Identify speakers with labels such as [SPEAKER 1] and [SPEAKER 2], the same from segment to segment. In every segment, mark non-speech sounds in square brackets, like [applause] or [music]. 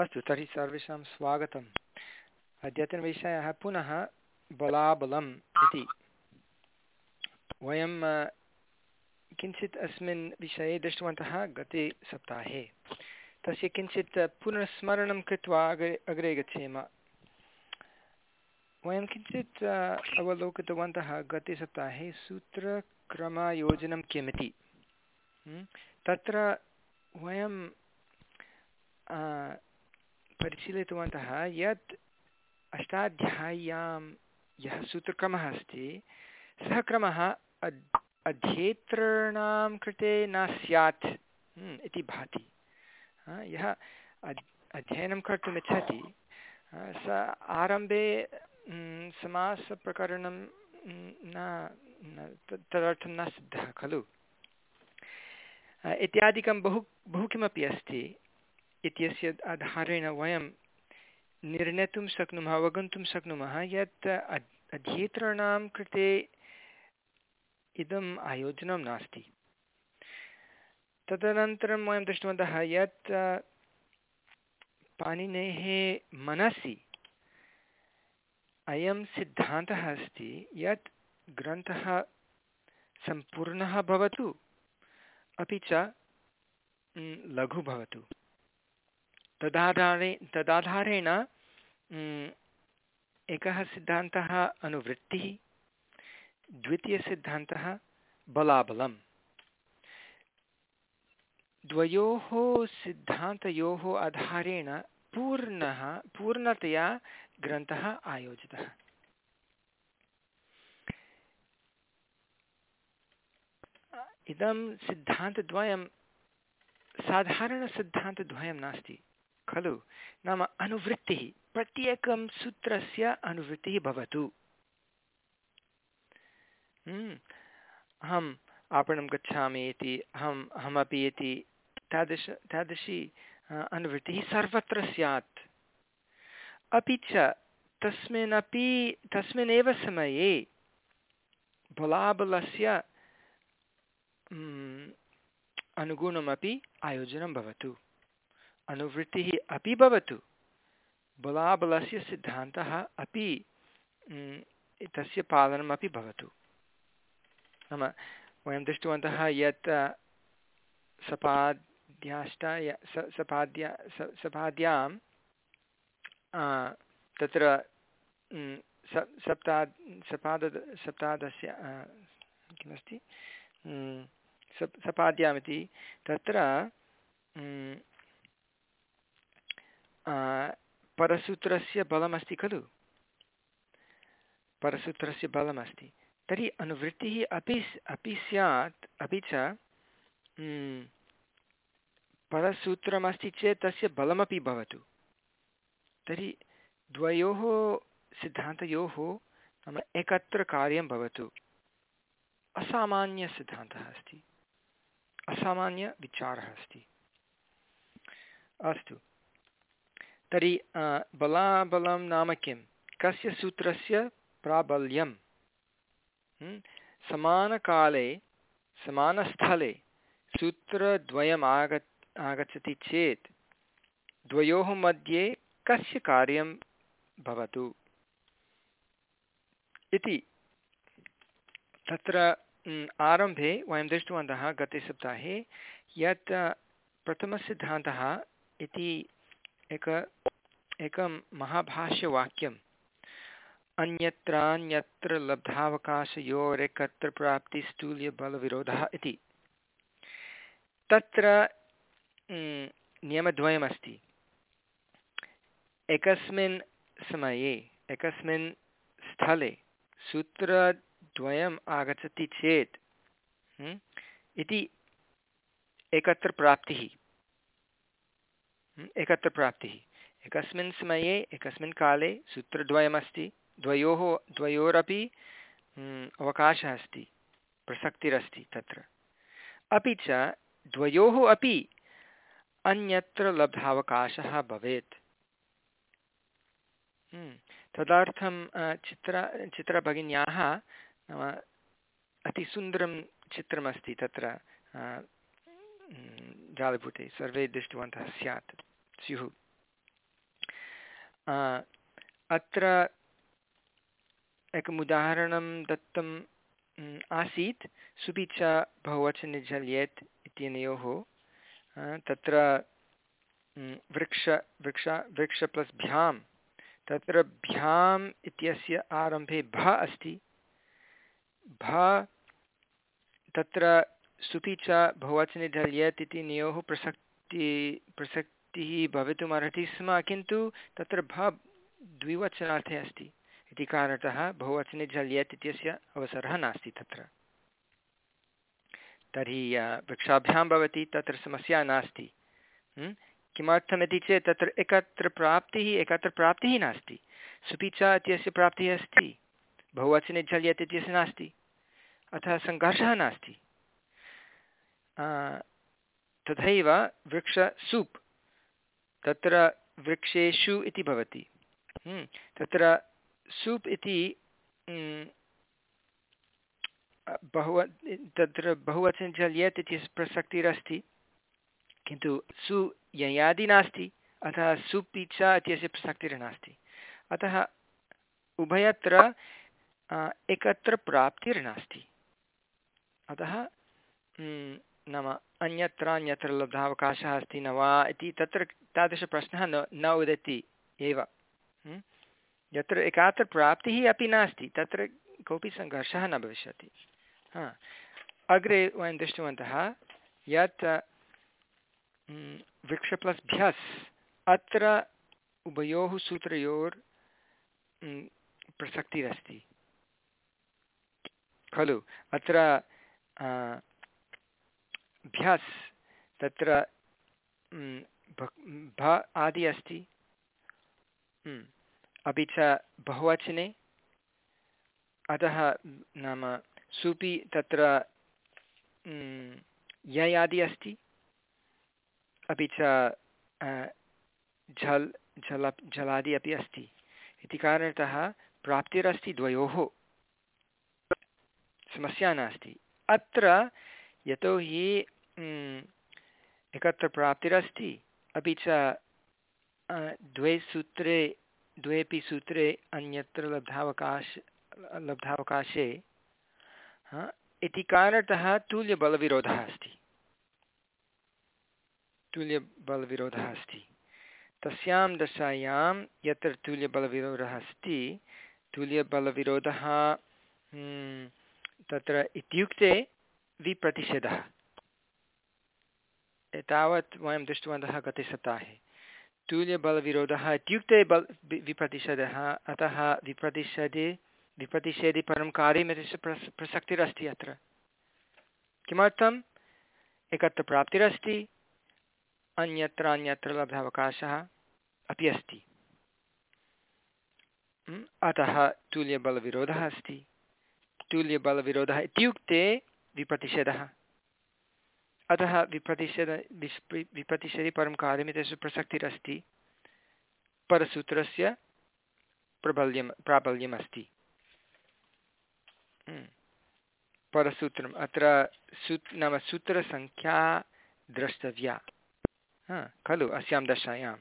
[SPEAKER 1] अस्तु, तर्हि सर्वेषां स्वागतम्। अद्यतनविषयः पुनः बलाबलम् इति। वयं किञ्चित् अस्मिन् विषये दृष्टवन्तः गते सप्ताहे। तस्य किञ्चित् पुनस्मरणं कृत्वा अग्रे अग्रे गच्छेम। वयं किञ्चित् अवलोकितवन्तः गते सप्ताहे सूत्रक्रमयोजनं किमिति। तत्र वयं परिशीलितवन्तः यत् अष्टाध्याय्यां यः सूत्रक्रमः अस्ति, सः क्रमः अध्येतॄणां कृते न स्यात् इति भाति। यः अध्ययनं कर्तुम् इच्छति स आरम्भे समासप्रकरणं न तदर्थं न सिद्धः, खलु। इत्यादिकं बहु बहु किमपि अस्ति इत्यस्य आधारेण वयं निर्णेतुं शक्नुमः, अवगन्तुं शक्नुमः, यत् अध्येतॄणां कृते इदम् आयोजनं नास्ति। तदनन्तरं वयं दृष्टवन्तः यत् पाणिनेः मनसि अयं सिद्धान्तः अस्ति, यत् ग्रन्थः सम्पूर्णः भवतु, अपि च लघु भवतु। तदाधारे, तदाधारेण एकः सिद्धान्तः अनुवृत्तिः द्वितीयसिद्धान्तः बलाबलं द्वयोः सिद्धान्तयोः आधारेण पूर्णः, पूर्णतया ग्रन्थः आयोजितः। इदं सिद्धान्तद्वयं, साधारणसिद्धान्तद्वयं नास्ति। खलु। नाम अनुवृत्तिः। प्रत्येकं सूत्रस्य अनुवृत्तिः भवतु। हम्म, अहम् आपणं गच्छामि इति अहम् अहमपि इति तादृश तादृशी अनुवृत्तिः सर्वत्र स्यात्। अपि च तस्मिन्नपि तस्मिन्नेव समये बलाबलस्य अनुगुणमपि आयोजनं भवतु। अनुवृत्तिः अपि भवतु। बलाबलस्य सिद्धान्तः अपि तस्य पालनमपि भवतु। नाम, वयं दृष्टवन्तः यत् सपाद्याष्ट सपाद्या सपाद्यां तत्र सप्ता सपाद सप्तादस्य किमस्ति? सप्, सपाद्यामिति, तत्र परसूत्रस्य बलमस्ति खलु परसूत्रस्य बलमस्ति तर्हि अनुवृत्तिः अपि अपि स्यात् अपि च परसूत्रमस्ति चेत् तस्य बलमपि भवतु तर्हि द्वयोः सिद्धान्तयोः नाम एकत्र कार्यं भवतु असामान्यसिद्धान्तः अस्ति असामान्यविचारः अस्ति अस्तु तर्हि बलाबलं नाम किं? कस्य सूत्रस्य प्राबल्यं? समानकाले, समानस्थले सूत्रद्वयम् आग आगच्छति चेत् द्वयोः मध्ये कस्य कार्यं भवतु? इति तत्र आरम्भे वयं दृष्टवन्तः गते सप्ताहे यत्, प्रथमसिद्धान्तः इति एक, एकं महाभाष्यवाक्यम्। अन्यत्रान्यत्र लब्धावकाशयोरेकत्र प्राप्तिस्तूल्यबलविरोधः इति। तत्र नियमद्वयमस्ति। एकस्मिन् समये, एकस्मिन् स्थले सूत्रद्वयम् आगच्छति चेत् इति एकत्र प्राप्तिः एकत्र प्राप्तिः। एकस्मिन् समये, एकस्मिन् काले सूत्रद्वयमस्ति, द्वयोः, द्वयोरपि अवकाशः अस्ति, प्रसक्तिरस्ति तत्र। अपि च द्वयोः अपि अन्यत्र लब्धावकाशः भवेत्। तदर्थं चित्र, चित्रभगिन्याः नाम अतिसुन्दरं चित्रमस्ति तत्र जालपुटे, सर्वे दृष्टवन्तः स्यात्। स्युः। अत्र एकम् उदाहरणं दत्तम् आसीत्। सुपि च बहुवचने झल्येत् इत्यनयोः। तत्र वृक्ष वृक्ष वृक्ष प्लस् भ्यां तत्र भ्याम् इत्यस्य आरम्भे भ अस्ति। भ तत्र सुपि च बहुवचने झल्यत् इति नयोः प्रसक्ति, प्रसक्तिः भवितुमर्हति स्म, किन्तु तत्र भ द्विवचनार्थे अस्ति। इति कारणतः बहुवचने झल्यत् इत्यस्य अवसरः नास्ति तत्र। तर्हि वृक्षाभ्यां भवति, तत्र समस्या नास्ति। किमर्थमिति चेत् तत्र एकत्र प्राप्तिः एकत्र प्राप्तिः नास्ति। सुपि च इत्यस्य प्राप्तिः अस्ति बहुवचने झल्यत् इत्यस्य नास्ति। अतः सङ्घर्षः नास्ति। तथैव वृक्ष सूप् तत्र वृक्षेषु इति भवति। हम्म, तत्र सूप् इति हम्म, बहु तत्र बहुवचन जल्यत् इति प्रसक्तिरस्ति किन्तु सु ययादि नास्ति अतः सुपि च इत्यस्य प्रसक्तिर्नास्ति अतः उभयत्र एकत्र प्राप्तिर्नास्ति। अतः नाम अन्यत्र अन्यत्र लब्धावकाशः अस्ति न वा इति तत्र तादृशप्रश्नः न न उदेति एव। यत्र एकात्र प्राप्तिः अपि नास्ति, तत्र कोऽपि सङ्घर्षः न भविष्यति। हा। अग्रे वयं दृष्टवन्तः, यत् वृक्ष प्लस् भ्यस् अत्र उभयोः सूत्रयोर् प्रसक्तिरस्ति। खलु? अत्र भ्यस् तत्र भ, आदि अस्ति। अपि च बहुवचने। अतः नाम सुपि तत्र ययादि अस्ति। अपि च झल्, झल, झलादि अपि अस्ति। इति कारणतः प्राप्तिरस्ति द्वयोः। समस्या नास्ति। अत्र यतोहि एकत्र प्राप्तिरस्ति अपि च द्वे सूत्रे, द्वेपि सूत्रे अन्यत्र लब्धावकाश, लब्धावकाशे इति कारणतः तुल्यबलविरोधः अस्ति। तुल्यबलविरोधः अस्ति। तस्यां दशायां यत्र तुल्यबलविरोधः अस्ति, तुल्यबलविरोधः तत्र इत्युक्ते विप्रतिषेधः। एतावत् वयं दृष्टवन्तः गते सप्ताहे तुल्यबलविरोधः इत्युक्ते बल् विप्रतिषेधः, अतः विप्रतिषेधे विप्रतिषेधे परं कार्यमिति प्रस् प्रसक्तिरस्ति अत्र। किमर्थम्? एकत्र प्राप्तिरस्ति अन्यत्र अन्यत्र लब्धावकाशः अपि अस्ति। अतः तुल्यबलविरोधः अस्ति। तुल्यबलविरोधः इत्युक्ते विप्रतिषेधः। अतः विप्रतिषेध विप्रतिषेधि परं कार्यमिति प्रसक्तिरस्ति। परसूत्रस्य प्रबल्यं प्राबल्यम् अस्ति हम्म। परसूत्रम् अत्र सू नाम सूत्रसङ्ख्या द्रष्टव्या। खलु अस्यां दशायां।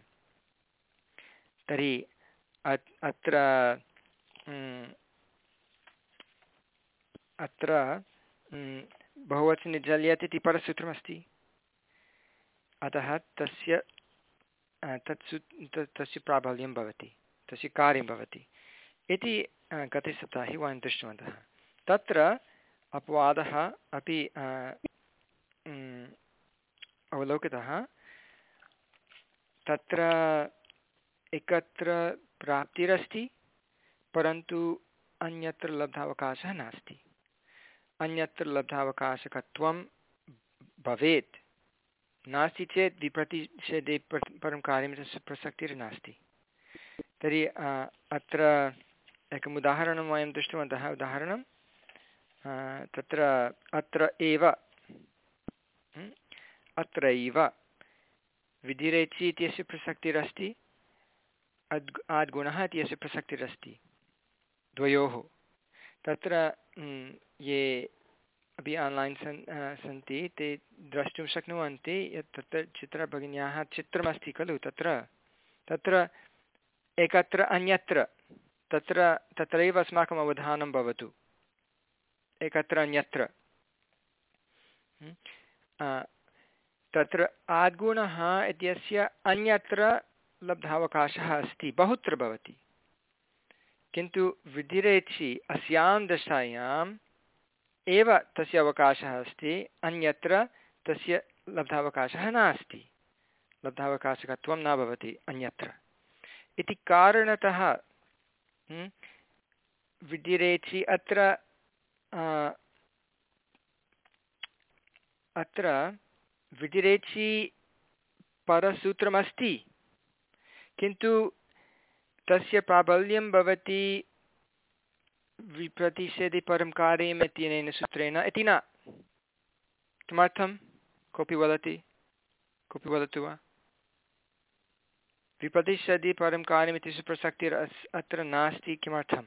[SPEAKER 1] तर्हि अत्र हम्म, अत्र बहुवचने जल्यत् इति परसूत्रमस्ति अतः तस्य तत्सु तस्य प्राबल्यं भवति, तस्य कार्यं भवति। इति गते सप्ताहे वयं दृष्टवन्तः। तत्र अपवादः अपि अवलोकितः। तत्र एकत्र प्राप्तिरस्ति, परन्तु अन्यत्र लब्धावकाशः नास्ति। अन्यत्र लब्धावकाशकत्वं भवेत्। नास्ति चेत् विप्रतिषेधे परं कार्यं तस्य प्रसक्तिर्नास्ति। तर्हि अत्र एकम् उदाहरणं वयं दृष्टवन्तः। उदाहरणं तत्र अत्र एव अत्रैव विधिरेचि इत्यस्य प्रसक्तिरस्ति, अद्, आद्गुणः इत्यस्य प्रसक्तिरस्ति। द्वयोः। तत्र ये अपि आन्लैन् सन् सन्ति, ते द्रष्टुं शक्नुवन्ति, यत् तत्र चित्रभगिन्याः चित्रमस्ति खलु तत्र। तत्र एकत्र अन्यत्र, तत्र, तत्रैव अस्माकम् अवधानं भवतु। एकत्र अन्यत्र। तत्र आद्गुणः इत्यस्य अन्यत्र लब्धावकाशः अस्ति, बहुत्र भवति। किन्तु विधिरेचि अस्यां दशायाम् एव तस्य अवकाशः अस्ति, अन्यत्र तस्य लब्धावकाशः नास्ति। लब्धावकाशकत्वं न भवति, अन्यत्र। इति कारणतः विधिरेचि अत्र अत्र विधिरेचि परसूत्रमस्ति। किन्तु तस्य प्राबल्यं भवति विप्रतिषेधि परं कार्यम् इत्यनेन सूत्रेण। इति न। किमर्थं? कोऽपि वदति? कोऽपि वदतु वा? विप्रतिषदि परं कार्यमिति सुप्रसक्तिर् अस्, अत्र नास्ति किमर्थम्?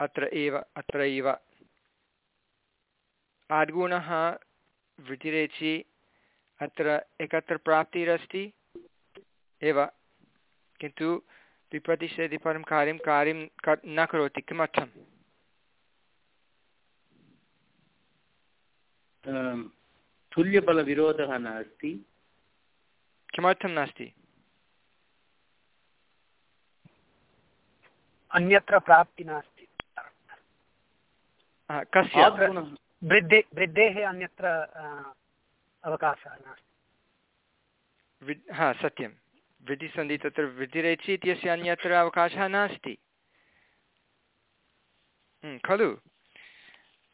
[SPEAKER 1] अत्र एव अत्रैव आद्गुणः वृत्तिरेचि अत्र एकत्र प्राप्तिरस्ति। एव। किन्तु विप्रतिषदि परं कार्यं कार्यं न करोति किमर्थम्?
[SPEAKER 2] तुल्यबलविरोधः नास्ति।
[SPEAKER 1] किमर्थं नास्ति?
[SPEAKER 3] अन्यत्र प्राप्ति नास्ति।
[SPEAKER 1] कस्य?
[SPEAKER 3] वृद्धे वृद्धेः अन्यत्र अवकाशः नास्ति।
[SPEAKER 1] हा सत्यं वृद्धिसन्धि तत्र वृद्धिरेचि इत्यस्य अन्यत्र अवकाशः नास्ति। हम्म, खलु?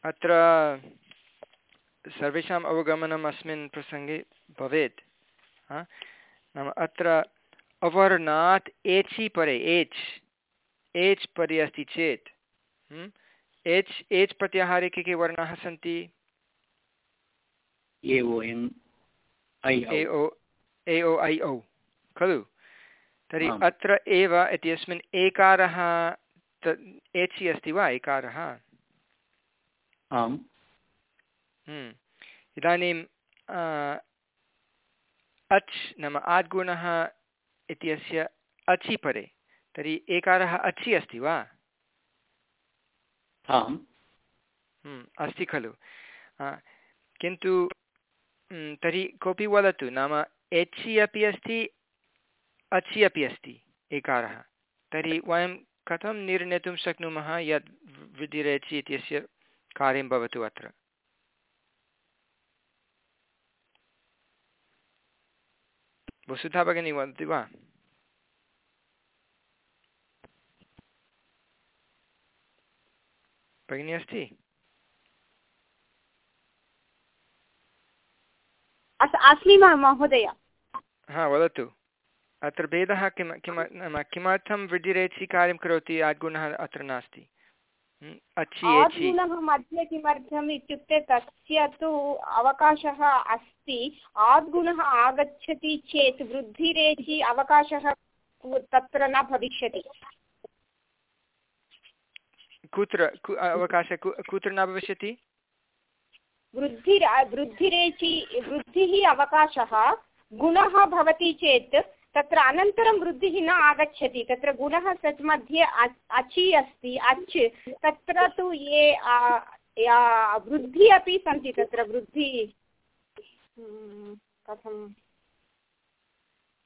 [SPEAKER 1] अत्र सर्वेषाम् अवगमनम् अस्मिन् प्रसङ्गे भवेत्। नाम अत्र अवर्णात् एचि परे एच् एच् परे अस्ति चेत्। एच् एच् प्रत्याहारे के के वर्णाः सन्ति?
[SPEAKER 2] ए ओ
[SPEAKER 1] ऐ औ खलु? तर्हि अत्र एव इत्यस्मिन् एकारः एचि अस्ति वा एकारः?
[SPEAKER 2] आम्।
[SPEAKER 1] इदानीं अच् नाम आद्गुणः इत्यस्य अचि परे तर्हि एकारः अचि अस्ति वा? हम्म, अस्ति खलु। किन्तु हम्म, तर्हि कोऽपि वदतु नाम एचि अपि अस्ति अचि अपि अस्ति एकारः। तर्हि वयं कथं निर्णेतुं शक्नुमः यत् वृद्धिरेचि इत्यस्य कार्यं भवतु अत्र? वसुधा भगिनी वदति वा? भगिनी अस्ति?
[SPEAKER 4] अस्मि महोदय।
[SPEAKER 1] हा वदतु। अत्र भेदः किं किम नाम किमर्थं वृद्धिरेचि कार्यं करोति आद्गुणः अत्र नास्ति?
[SPEAKER 4] मध्ये किमर्थम् इत्युक्ते तस्य तु अवकाशः अस्ति। आद्गुणः आगच्छति चेत् वृद्धिरेचि अवकाशः तत्र न भविष्यति।
[SPEAKER 1] कुत्र अवकाशः कुत्र न भविष्यति?
[SPEAKER 4] वृद्धि वृद्धिरेचि वृद्धिः अवकाशः गुणः भवति चेत् तत्र अनन्तरं वृद्धिः न आगच्छति। तत्र गुणः सत् मध्ये अचि अस्ति अच्। तत्र तु ये वृद्धि अपि सन्ति तत्र वृद्धि। हम्म, कथं?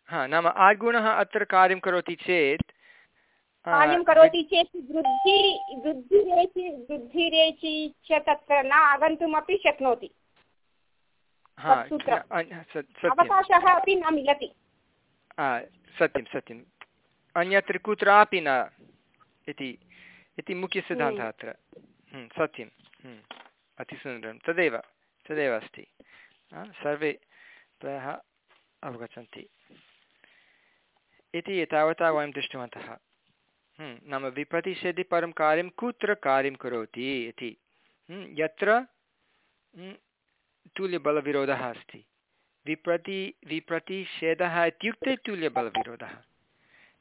[SPEAKER 1] हा नाम आगुणः अत्र कार्यं करोति चेत्
[SPEAKER 4] कार्यं करोति चेत् वृद्धि वृद्धिरेचि वृद्धिरेचि च तत्र न आगन्तुमपि शक्नोति। अवकाशः अपि न मिलति।
[SPEAKER 1] सत्यं सत्यम् अन्यत्र कुत्रापि न इति इति मुख्यसिद्धान्तः अत्र। हम्म, सत्यं। हम्म, अतिसुन्दरं। तदेव तदेव अस्ति। सर्वे प्रायः अवगच्छन्ति। इति एतावता वयं दृष्टवन्तः। हम्म, नाम विप्रतिषेधि परं कार्यं कुत्र कार्यं करोति इति। यत्र तुल्यबलविरोधः अस्ति। विप्रति विप्रतिषेधः इत्युक्ते तुल्यबलविरोधः।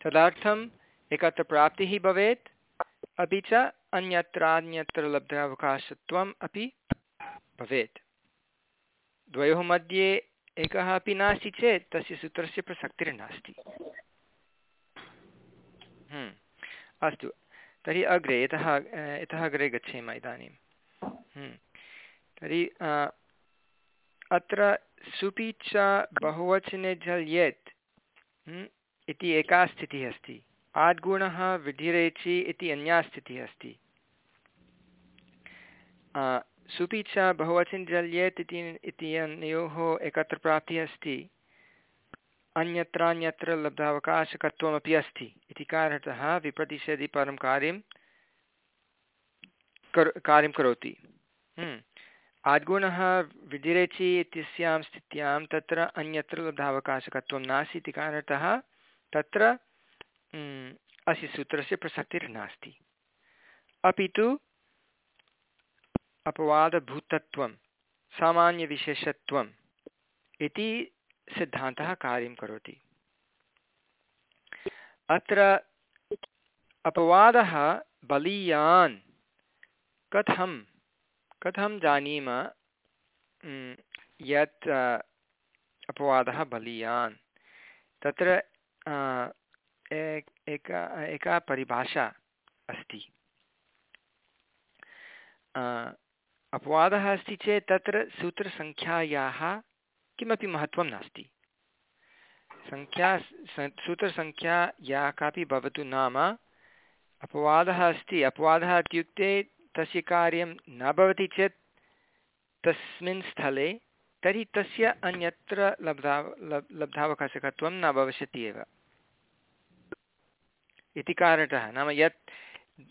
[SPEAKER 1] तदर्थम् एकत्र प्राप्तिः भवेत् अपि च अन्यत्रान्यत्र लब्धावकाशत्वम् अपि भवेत्। द्वयोः मध्ये एकः अपि नास्ति चेत् तस्य सूत्रस्य प्रसक्तिर्नास्ति हम्म, अस्तु तर्हि अग्रे यतः यतः अग्रे गच्छेम इदानीं। हम्म, तर्हि अत्र सुपि च बहुवचने झल्येत् इति एका स्थितिः अस्ति। आद्गुणः वृद्धिरेचि इति अन्या स्थितिः अस्ति। सुपि च बहुवचन जल्येत् इति इति अनयोः एकत्र प्राप्तिः अस्ति। अन्यत्रान्यत्र लब्धावकाशकत्वमपि अस्ति। इति कारणतः विप्रतिषेधि परं कार्यं कर्, कार्यं करोति। आद्गुणः विधिरेचि इत्यस्यां स्थित्यां तत्र अन्यत्र लब्धावकाशकत्वं नास्ति इति कारणतः तत्र अस्य सूत्रस्य प्रसक्तिर्नास्ति अपि तु अपवादभूतत्वं, सामान्यविशेषत्वम् इति सिद्धान्तः कार्यं करोति। अत्र अपवादः बलीयान् कथं कथं जानीम यत् अपवादः बलीयान्? तत्र एका एका परिभाषा अस्ति। अपवादः अस्ति चेत् तत्र सूत्रसङ्ख्यायाः किमपि महत्त्वं नास्ति। सङ्ख्या सूत्रसङ्ख्या या कापि भवतु नाम, अपवादः अस्ति। अपवादः इत्युक्ते तस्य कार्यं न भवति चेत् तस्मिन् स्थले तर्हि तस्य अन्यत्र लब्धा, लब्, लब्धावकाशकत्वं न भविष्यति एव। इति कारणतः नाम यत्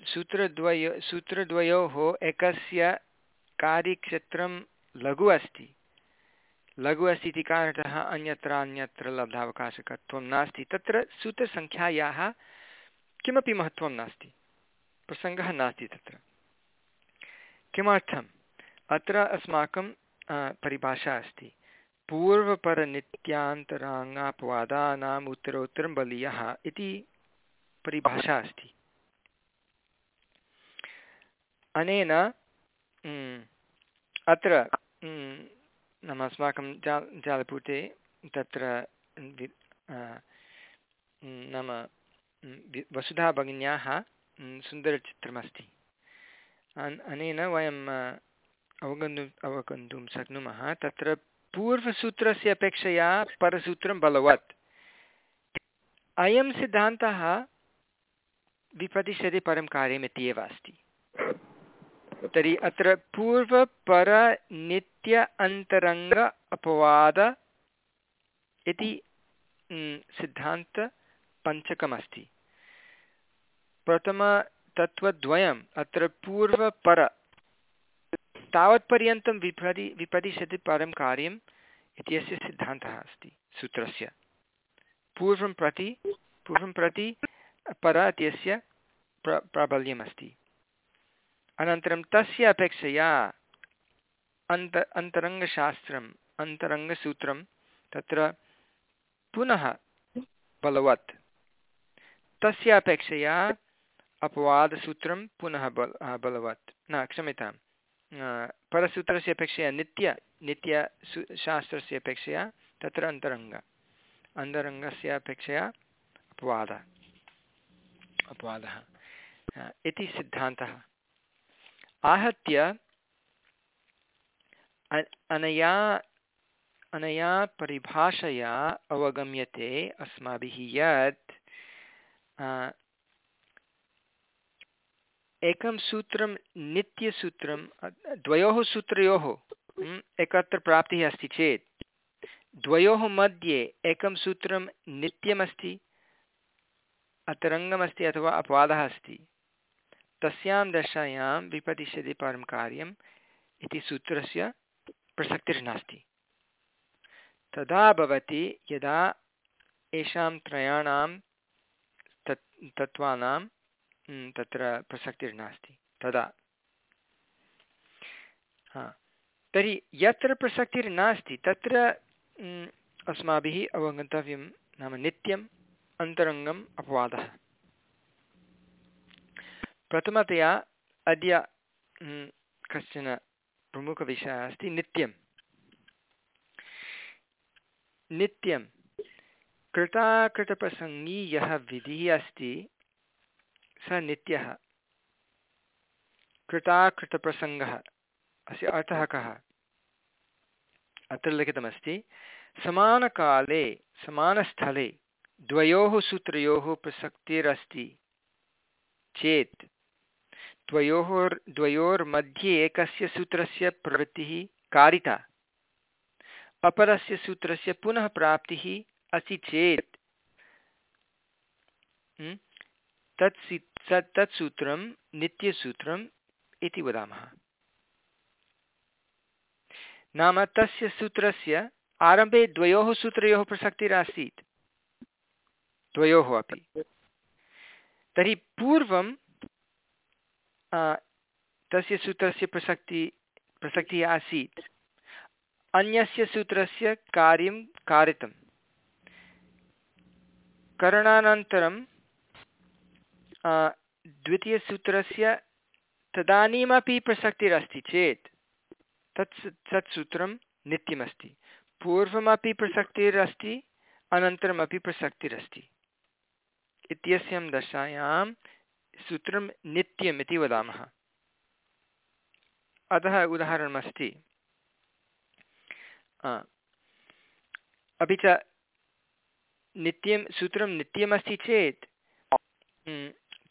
[SPEAKER 1] सूत्रद्वयो, सूत्रद्वयोः एकस्य कार्यक्षेत्रं लघु अस्ति। लघु अस्ति इति कारणतः अन्यत्र अन्यत्र लब्धावकाशकत्वं नास्ति। तत्र सूत्रसङ्ख्यायाः किमपि महत्त्वं नास्ति। प्रसङ्गः नास्ति तत्र। किमर्थम्? अत्र अस्माकं परिभाषा अस्ति। पूर्वपरनित्यान्तराङ्गापवादानाम् उत्तरोत्तरं बलीयः इति परिभाषा अस्ति। अनेन अत्र नाम अस्माकं जा, जालपुटे तत्र नाम वसुधा भगिन्याः सुन्दरचित्रमस्ति। अनेन वयम् अवगन्तुम् अवगन्तुं शक्नुमः, तत्र पूर्वसूत्रस्य अपेक्षया परसूत्रं बलवत्। अयं सिद्धान्तः विप्रतिशति परं कार्यम् इत्येव अस्ति। तर्हि अत्र पूर्वपरनित्य अन्तरङ्ग अपवाद इति सिद्धान्तपञ्चकमस्ति प्रथमतत्त्वद्वयम् अत्र पूर्वपर। तावत्पर्यन्तं विपरि विपदिशति परं कार्यम् इत्यस्य सिद्धान्तः अस्ति, सूत्रस्य। पूर्वं प्रति पूर्वं प्रति पर इत्यस्य प्र, प्राबल्यमस्ति। अनन्तरं तस्य अपेक्षया अन्त, अन्तरङ्गशास्त्रम्, अन्तरङ्गसूत्रं तत्र पुनः बलवत्। तस्य अपेक्षया अपवादसूत्रं पुनः बल बलवत्। न क्षम्यतां परसूत्रस्य अपेक्षया नित्य नित्यसु शास्त्रस्य अपेक्षया तत्र अन्तरङ्ग। अन्तरङ्गस्य अपेक्षया अपवादः। अपवादः। इति सिद्धान्तः। आहत्य अनया अनया परिभाषया अवगम्यते अस्माभिः यत् एकं सूत्रं, नित्यसूत्रं, द्वयोः सूत्रयोः एकत्र प्राप्तिः अस्ति चेत्, द्वयोः मध्ये एकं सूत्रं नित्यमस्ति, अतरङ्गमस्ति अथवा अपवादः अस्ति। तस्यां दशायां विपदिशति परं कार्यम् इति सूत्रस्य प्रसक्तिर्नास्ति। तदा भवति यदा येषां त्रयाणां तत्, तत्त्वानां तत्र प्रसक्तिर्नास्ति तदा। हा। तर्हि यत्र प्रसक्तिर्नास्ति तत्र अस्माभिः अवगन्तव्यं नाम नित्यम् अन्तरङ्गम् अपवादः। प्रथमतया अद्य कश्चन प्रमुखविषयः अस्ति नित्यं नित्यं कृताकृतप्रसङ्गी यः विधिः अस्ति सः नित्यः। कृताकृतप्रसङ्गः। अस्य अर्थः कः? अत्र लिखितमस्ति समानकाले, समानस्थले, द्वयोः सूत्रयोः प्रसक्तिरस्ति। चेत् द्वयोः द्वयोर्मध्ये एकस्य सूत्रस्य प्रवृत्तिः कारिता। अपरस्य सूत्रस्य पुनः प्राप्तिः अस्ति चेत् तत् तत् सूत्रं नित्यसूत्रम् इति वदामः। नाम तस्य सूत्रस्य आरम्भे द्वयोः सूत्रयोः प्रसक्तिरासीत्। द्वयोः अपि। तर्हि पूर्वं तस्य सूत्रस्य प्रसक्ति, प्रसक्तिः आसीत्। अन्यस्य सूत्रस्य कार्यं कारितं करणानन्तरं द्वितीयसूत्रस्य तदानीमपि प्रसक्तिरस्ति चेत् तत् तत् सूत्रं नित्यमस्ति। पूर्वमपि प्रसक्तिरस्ति, अनन्तरमपि प्रसक्तिरस्ति। इत्यस्यां दशायां सूत्रं नित्यम् इति वदामः। अतः उदाहरणमस्ति। अपि च नित्यं, सूत्रं नित्यमस्ति चेत्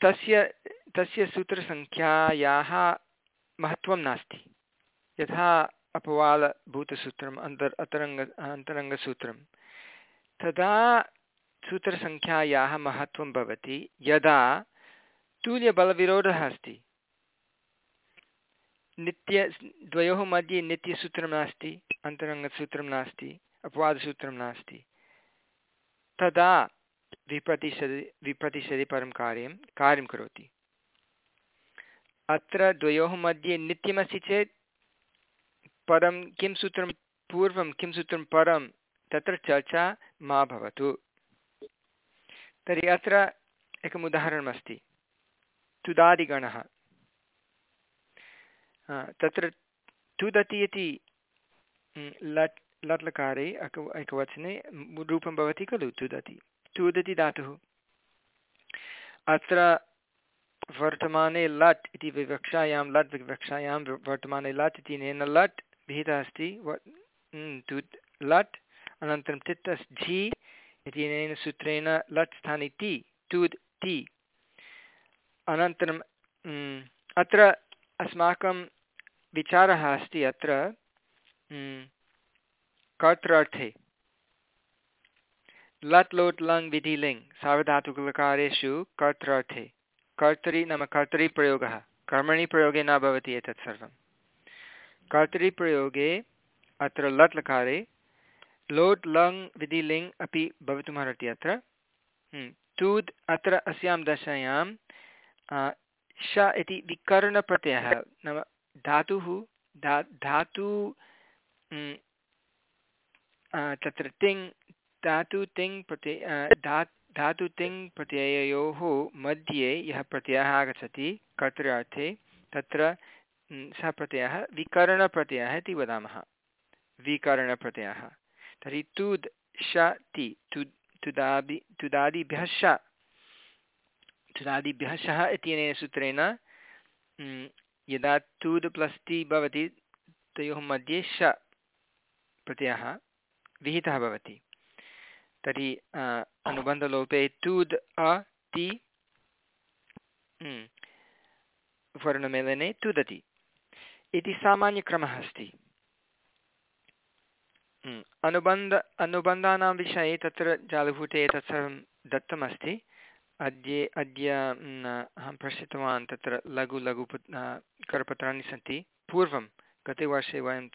[SPEAKER 1] तस्य तस्य सूत्रसङ्ख्यायाः महत्त्वं नास्ति। यथा अपवालभूतसूत्रम्, अन्तर्, अतरङ्ग अन्तरङ्गसूत्रं तदा सूत्रसङ्ख्यायाः महत्त्वं भवति यदा तुल्यबलविरोधः अस्ति। नित्य, द्वयोः मध्ये नित्यसूत्रं नास्ति, अन्तरङ्गसूत्रं नास्ति, अपवादसूत्रं नास्ति। तदा विप्रतिशति विप्रतिशति परं कार्यं कार्यं करोति। अत्र द्वयोः मध्ये नित्यमस्ति चेत् परं किं सूत्रं पूर्वं, किं सूत्रं परं, तत्र चर्चा मा भवतु। तर्हि अत्र एकम् उदाहरणमस्ति। तुदादिगणः। तत्र तुदति इति लट् लट् लकारे एकवचने, रूपं भवति खलु तुदति। तुदति धातुः। अत्र वर्तमाने लट् इति विवक्षायां, लट् विवक्षायां वर्तमाने लट् इति नेन लट् विहितः अस्ति लट्, अनन्तरं तित्तस् झि इत्यनेन सूत्रेण लट् स्थाने ति तुद् ति। अनन्तरं अत्र अस्माकं विचारः अस्ति अत्र कर्त्रार्थे। लट् लोट् लङ् विधि लिङ् सार्वधातुकलकारेषु कर्त्रार्थे कर्तरि नाम कर्तरिप्रयोगः कर्मणि प्रयोगे न भवति एतत् सर्वं कर्तरिप्रयोगे अत्र लट् लकारे लोट् लङ् विधि लिङ् अपि भवितुमर्हति अत्र तूद् अत्र अस्यां दशायां श इति विकरणप्रत्ययः नाम धातुः धा धातु तत्र तिङ् धातु तिङ् प्रत्यय धा धातु तिङ् प्रत्यययोः मध्ये यः प्रत्ययः आगच्छति, कर्तृर्थे, तत्र सः प्रत्ययः विकरणप्रत्ययः इति वदामः। विकरणप्रत्ययः। तर्हि तुद्, श, ति तु तुदादि, तुदादिभ्यः श। तुदादिभ्यः शः इत्यनेन सूत्रेण यदा तुद् प्लस् टि भवति, तयोः मध्ये श प्रत्ययः विहितः भवति। तर्हि अनुबन्धलोपे तुद्, अ, ति वर्णमेलने तुदति। इति सामान्यक्रमः अस्ति। अनुबन्ध, अनुबन्धानां विषये तत्र जालभूते एतत् सर्वं दत्तमस्ति। अद्य अद्य अहं पश्यितवान् तत्र लघु लघु करपत्राणि सन्ति। पूर्वं गते वर्षे वयं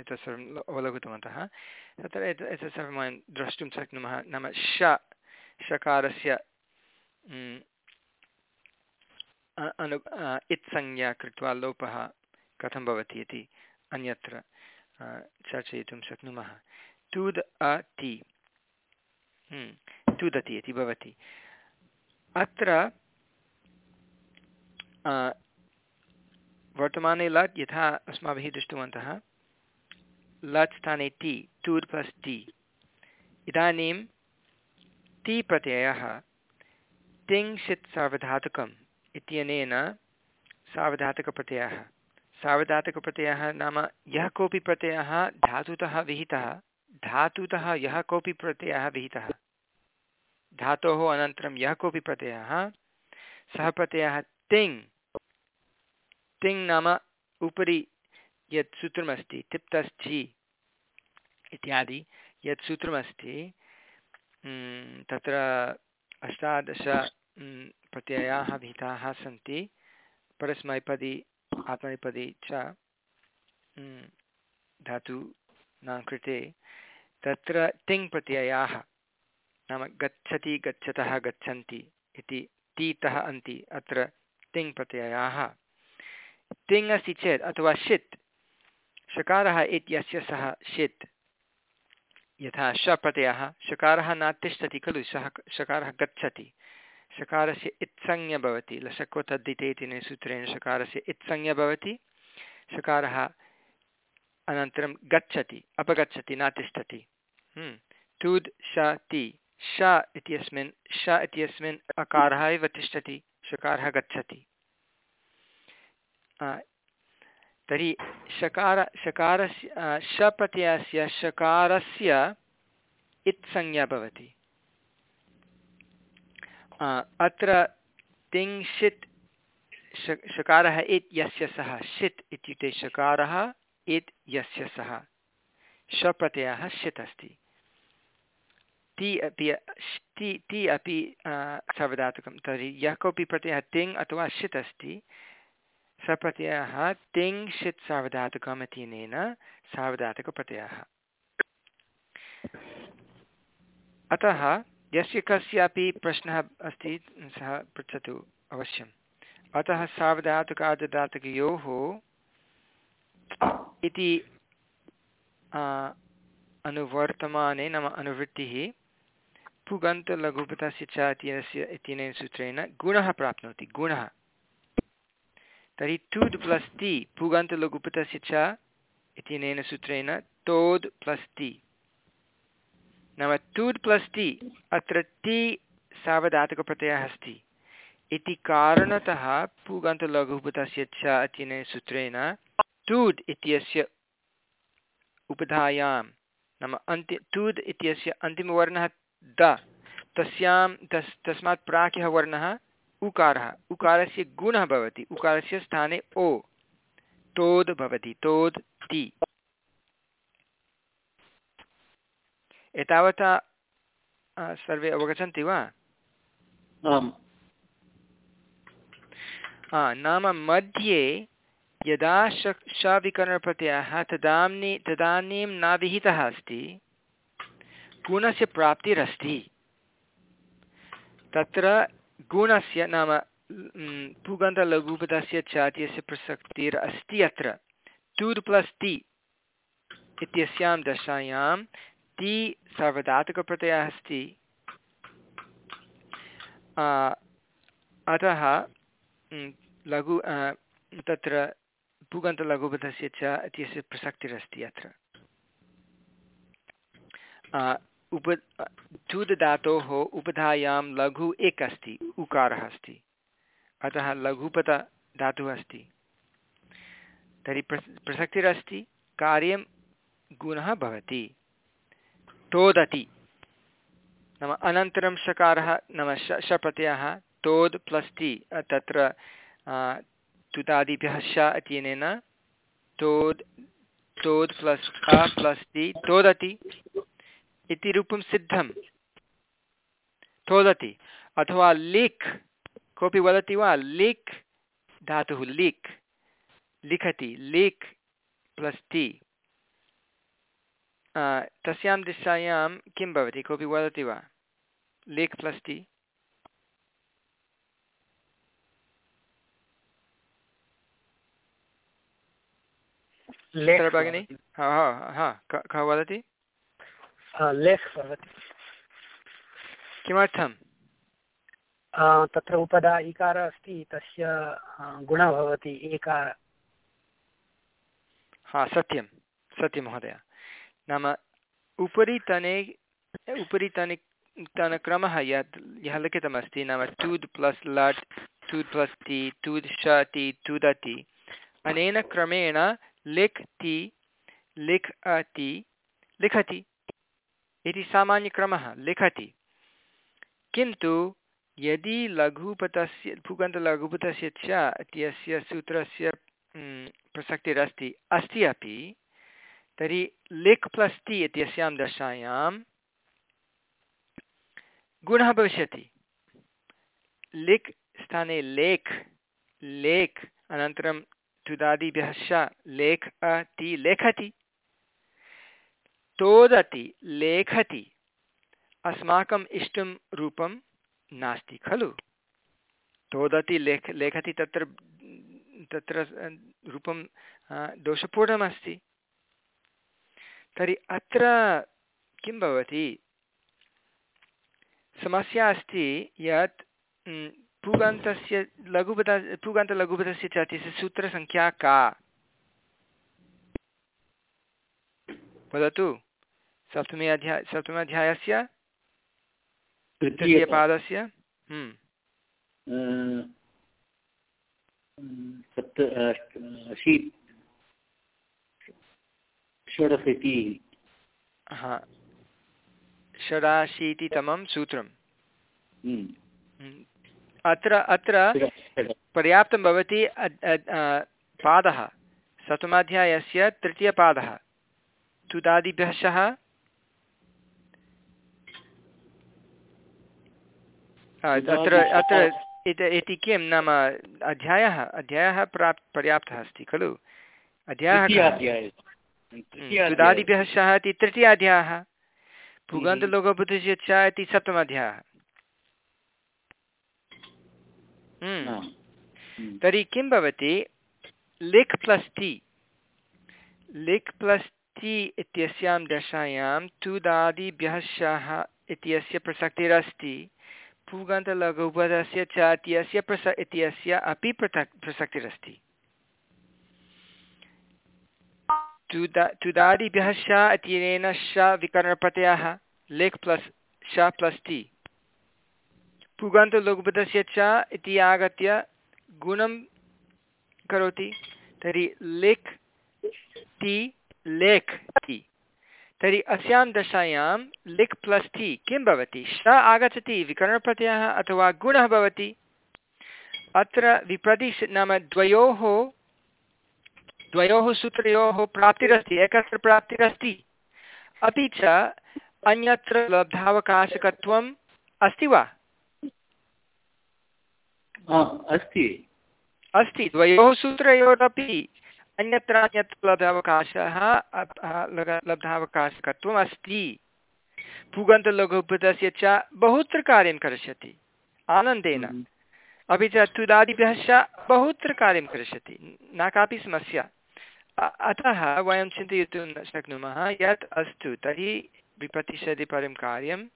[SPEAKER 1] एतत् सर्वम् अवलोकितवन्तः। तत्र एतत् सर्वं वयं द्रष्टुं शक्नुमः। नाम श, शकारस्य अनु इत्संज्ञा कृत्वा लोपः कथं भवति इति अन्यत्र चर्चयितुं शक्नुमः। तुद् अति तुदति इति भवति। अत्र वर्तमाने लट् यथा अस्माभिः दृष्टवन्तः। लट् स्थाने टि टूर् प्लस् टि इदानीं ति प्रत्ययः तिङ्क्षित् सार्वधातुकम् इत्यनेन सार्वधातुकप्रत्ययः। सार्वधातुकप्रत्ययः नाम यः कोऽपि प्रत्ययः धातुतः विहितः। धातुतः यः कोऽपि प्रत्ययः विहितः। धातोः अनन्तरं यः कोऽपि प्रत्ययः, सः प्रत्ययः तिङ्। तिङ् नाम उपरि यत् सूत्रमस्ति तिप्तस्थि इत्यादि यत् सूत्रमस्ति तत्र अष्टादश प्रत्ययाः विहिताः सन्ति परस्मैपदी आत्मनेपदी च धातूनां कृते तत्र तिङ् प्रत्ययाः नाम गच्छति गच्छतः गच्छन्ति इति तीतः अन्ति अत्र तिङ् प्रत्ययाः तिङ् अस्ति चेत् अथवा षित्। शकारः इत्यस्य सः षित्। यथा शप्रत्ययः शकारः न तिष्ठति खलु, सः शकारः गच्छति। शकारस्य इत्संज्ञा भवति। लशको तद्धिते इति सूत्रेण शकारस्य इत्संज्ञा भवति। शकारः अनन्तरं गच्छति, अपगच्छति, न तिष्ठति। तुद्, श, ति। श इत्यस्मिन् श इत्यस्मिन् अकारः एव तिष्ठति शकारः गच्छति। तर्हि शकार शकारस्य शप्रत्ययस्य शकारस्य इत्संज्ञा भवति। अत्र तिङ्षित् शकारः इत् यस्य सः षित् इत्युक्ते शकारः इत् यस्य सः, शप्रत्ययः षित् अस्ति। ति अपि, ति ति अपि सावधातुकं तर्हि यः कोऽपि प्रत्ययः तिङ् अथवा षित् अस्ति सप्रत्ययः तिङ् षित् सावधातुकम् इत्यनेन सावधातुकप्रत्ययः अतः यस्य कस्यापि प्रश्नः अस्ति, सः पृच्छतु अवश्यम्। अतः सावधातुकादधातुकयोः इति अनुवर्तमाने नाम अनुवृत्तिः पुगन्तलघुपतस्य च इत्यनेन सूत्रेण गुणः प्राप्नोति। गुणः तर्हि टुड् प्लस् ति पुगन्तलघुपतस्य च इत्यनेन सूत्रेण तोद् प्लस् ति नाम टुड् प्लस् ति अत्र ति सावधातुकप्रत्ययः अस्ति। इति कारणतः पुगन्तलघुपतस्य च इत्यनेन सूत्रेण टुड् इत्यस्य उपधायां, नाम अन्ति टुड् इत्यस्य अन्तिमवर्णः द, तस्यां तस्, तस्मात् प्राक् वर्णः उकारः। उकारस्य गुणः भवति। उकारस्य स्थाने ओ। तोद् भवति। तोद् ति। एतावता सर्वे अवगच्छन्ति वा? नाम मध्ये यदा श शविकरणप्रत्ययः तदानीं तदानीं न विहितः अस्ति गुणस्य प्राप्तिरस्ति। तत्र गुणस्य नाम पुगन्तलघुपदस्य च इत्यस्य प्रसक्तिरस्ति अत्र। टुर् प्लस् ति इत्यस्यां दशायां ति सार्वधातुकप्रत्ययः अस्ति। अतः लघु तत्र पुगन्तलघुपदस्य च इत्यस्य प्रसक्तिरस्ति अत्र। उप चूद् धातोः उपधायां लघु एक अस्ति उकारः अस्ति। अतः लघुपत धातुः अस्ति। तर्हि प्रस्, प्रसक्तिरस्ति, कार्यं गुणः भवति। तोदति नाम अनन्तरं शकारः नाम श, शप्रत्ययः तोद् प्लस् टि, तत्र तुतादिभ्यः श इत्यनेन तोद् तोद् प्लस् अ प्लस् टि तोदति इति रूपं सिद्धं तोदति अथवा लिख् कोऽपि वदति वा? लिख् धातुः लिख् लिखति लिख् प्लस् टि। तस्यां दिशायां किं भवति? कोऽपि वदति वा? लिख् प्लस् टि। भगिनि हा हा कः वदति?
[SPEAKER 3] लेख् भवति।
[SPEAKER 1] किमर्थं
[SPEAKER 3] तत्र उपदा इकारः अस्ति तस्य गुणः भवति एकार।
[SPEAKER 1] हा सत्यं सत्यं महोदय। नाम उपरितने उपरि तनि तनक्रमः यत् यः लिखितमस्ति नाम टूद् प्लस् लट् टूद् प्लस् ति टूद् शति टुदति अनेन क्रमेण लिख् ति लिख् अति लिखति। इति सामान्यक्रमः लिखति। किन्तु यदि लघुपथस्य भूगन्तलघुपथस्य च इत्यस्य सूत्रस्य प्रसक्तिरस्ति, अस्ति अपि, तर्हि लिक् प्लस् ति इत्यस्यां दशायां गुणः भविष्यति। लिक् स्थाने लेख् लेख्, अनन्तरं तुदादिभ्यः लेख् अति लेखति। तोदति, लेखति। अस्माकम् इष्टं रूपं नास्ति, खलु? तोदति, लेख, लेखति तत्र तत्र रूपं दोषपूर्णमस्ति। तर्हि अत्र किं भवति? समस्या अस्ति यत् पूगान्तस्य लघुपथ पूगान्तलघुपथस्य च इत्यस्य सूत्रसङ्ख्या का? वदतु। सप्तमे अध्याय सप्तमाध्यायस्य तृतीयपादस्य? हम्म।
[SPEAKER 2] षोडशति।
[SPEAKER 1] हा। षडाशीतितमं सूत्रं
[SPEAKER 2] हम्म।
[SPEAKER 1] हम्म। अत्र अत्र पर्याप्तं भवति पादः। सप्तमाध्यायस्य तृतीयपादः। तुदादिभ्यः अत्र अत्र इति किं? नाम अध्यायः? अध्यायः प्राप् पर्याप्तः अस्ति खलु? अध्यायः सुदादिभ्यः सः इति तृतीयाध्यायः। भूगन्तलोकबुद्धस्य च इति सप्तमाध्यायः। तर्हि किं भवति? लिख् प्लस् टि। लिख् प्लस् टि इत्यस्यां दशायां तुदादिभ्यः सः इत्यस्य प्रसक्तिरस्ति। पूगन्तलघुपदस्य च इत्यस्य प्रस इत्यस्य अपि पृथक् प्रसक्तिरस्ति। तुदा तुदादिभ्यः श इत्यनेन श विकरणप्रत्ययः, लेख् प्लस् श प्लस् टि। पुगन्तलघुपदस्य च इति आगत्य गुणं करोति, तर्हि लिख् टि लेख् टि। तर्हि अस्यां दशायां लिक् प्लस् टि किं भवति? श आगच्छति विकरणप्रत्ययः अथवा गुणः भवति? अत्र विप्रति नाम द्वयोः द्वयोः सूत्रयोः प्राप्तिरस्ति एकत्र प्राप्तिरस्ति। अपि च अन्यत्र लब्धावकाशकत्वम् अस्ति वा?
[SPEAKER 2] अस्ति।
[SPEAKER 1] अस्ति द्वयोः सूत्रयोरपि अन्यत्र अन्यत्र लब्धावकाशः लब्धावकाशकत्वम् अस्ति पुगन्तलघुपदस्य च बहुत्र कार्यं करिष्यति। आनन्देन।
[SPEAKER 2] हम्म।
[SPEAKER 1] अपि च तुदादिभ्यः च बहुत्र कार्यं करिष्यति। न कापि समस्या। अतः वयं चिन्तयितुं न शक्नुमः यत् अस्तु। तर्हि विप्रतिषदि परं कार्यम्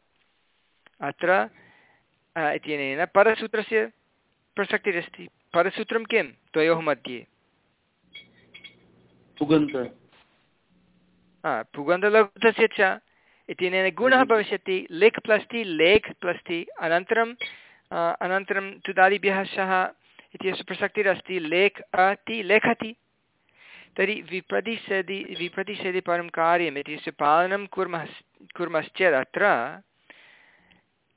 [SPEAKER 1] अत्र इत्यनेन परसूत्रस्य प्रसक्तिरस्ति। परसूत्रं किं? द्वयोः मध्ये।
[SPEAKER 2] पुगन्त।
[SPEAKER 1] पुगन्तलघुतस्य च? इत्यनेन गुणः भविष्यति। लेख् प्लस् टि लेख् प्लस् टि। अनन्तरं अनन्तरं तुदादिभ्यः सह इत्यस्य प्रसक्तिरस्ति। लेख् अति लेखति। तर्हि विप्रतिषदि विप्रतिषदि परं कार्यम् इत्यस्य पालनं कुर्मः कुर्मश्चेत् अत्र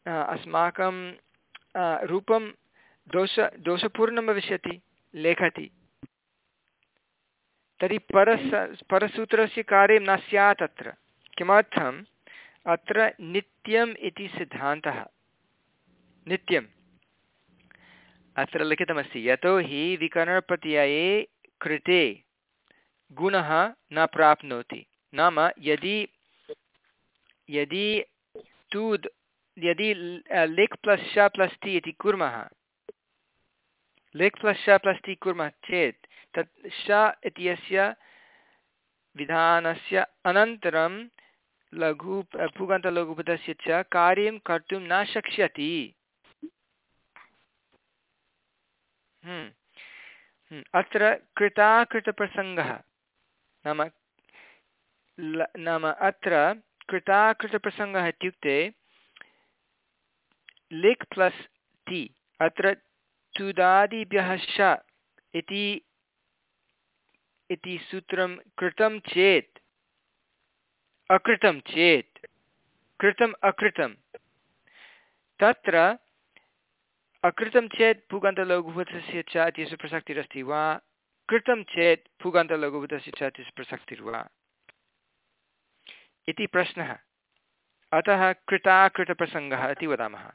[SPEAKER 1] अस्माकं रूपं दोष दोषपूर्णं भविष्यति। लेखति। तर्हि परस परसूत्रस्य कार्यं न स्यात् अत्र। किमर्थम्? अत्र नित्यम् इति सिद्धान्तः। नित्यम्। अत्र लिखितमस्ति यतोहि विकरणप्रत्यये कृते गुणः न प्राप्नोति। नाम यदि यदि तूद् यदि लिक् प्लस् श प्लस् टि इति कुर्मः लिक् प्लस् श प्लस् टि कुर्मः चेत् तत् श इत्यस्य विधानस्य अनन्तरं लघु पुगन्तलघुपदस्य च कार्यं कर्तुं न शक्ष्यति हम्म। हम्म। अत्र कृताकृतप्रसङ्गः नाम नाम अत्र कृताकृतप्रसङ्गः इत्युक्ते लिक् प्लस् टि अत्र तुदादिभ्यः श इति इति सूत्रं कृतं चेत्। अकृतं चेत्। कृतम् अकृतं तत्र अकृतं चेत् पुगन्तलघुभूतस्य च इत्यस्य प्रसक्तिरस्ति वा? कृतं चेत् पुगन्तलघुभूतस्य च इत्यस्य प्रसक्तिर्वा इति प्रश्नः। अतः कृताकृतप्रसङ्गः इति वदामः।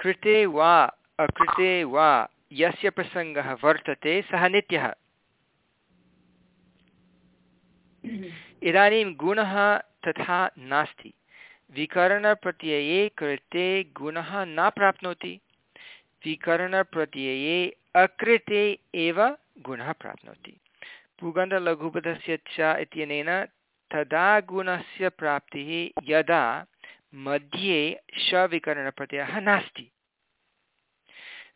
[SPEAKER 1] कृते वा, अकृते वा, यस्य प्रसङ्गः वर्तते सः नित्यः। इदानीं गुणः तथा नास्ति। विकरणप्रत्यये कृते गुणः न प्राप्नोति। विकरणप्रत्यये अकृते एव गुणः प्राप्नोति। पुगन्धलघुपदस्य च इत्यनेन तदा गुणस्य प्राप्तिः यदा मध्ये शविकरणप्रत्ययः नास्ति।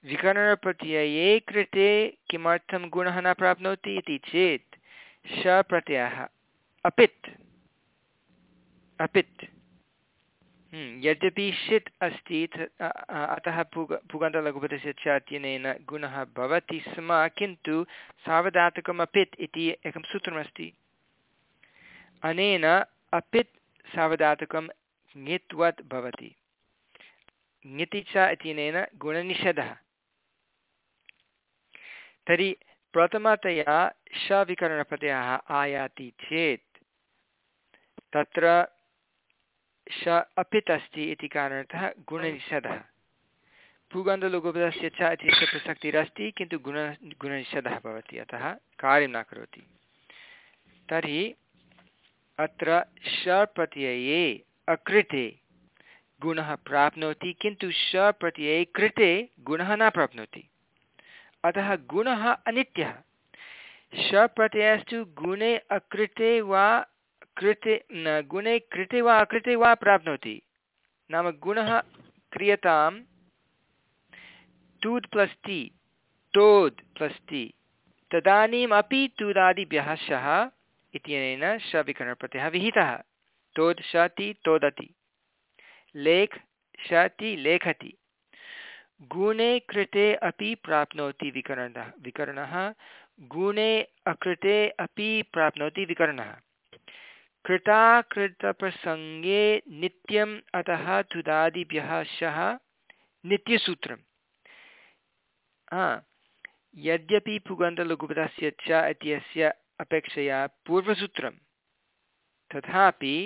[SPEAKER 1] विकरणप्रत्यये कृते किमर्थं गुणः न प्राप्नोति इति चेत् शप्रत्ययः अपित्। अपित्। हम्म, यद्यपि षित् अस्ति अतः पुग पुगन्तलघुपतस्य च इत्यनेन गुणः भवति स्म किन्तु सावधातकम् अपित् इति एकं सूत्रमस्ति। अनेन अपित् सावधातकं ङित्वत् भवति। ङिति च इत्यनेन गुणनिषेधः तर्हि प्रथमतया शविकरणप्रत्ययः आयाति चेत् तत्र श अपित् अस्ति इति कारणतः गुणनिषेधः पुगन्धलघुपदस्य च इत्यस्य प्रसक्तिरस्ति, किन्तु गुण गुणनिषेधः भवति, अतः कार्यं न करोति। तर्हि अत्र शप्रत्यये अकृते गुणः प्राप्नोति, किन्तु श प्रत्यये कृते गुणः न प्राप्नोति। अतः गुणः अनित्यः। श प्रत्ययस्तु गुणे अकृते वा कृते, न, गुणे कृते वा अकृते वा प्राप्नोति। नाम गुणः क्रियतां तूद् प्लस् टि तोद् प्लस् टि तदानीम् अपि तूदादिभ्यः शः इत्यनेन शविकरणप्रत्ययः विहितः। तोद् शति तोदति। लेख् शति लेखति। गुणे कृते अपि प्राप्नोति विकरणः विकरणः। गुणे अकृते अपि प्राप्नोति विकरणः। कृताकृतप्रसङ्गे नित्यम् अतः तुदादिभ्यः शः नित्यसूत्रं यद्यपि पुगन्तलघुपदस्य च इत्यस्य अपेक्षया पूर्वसूत्रं तथापि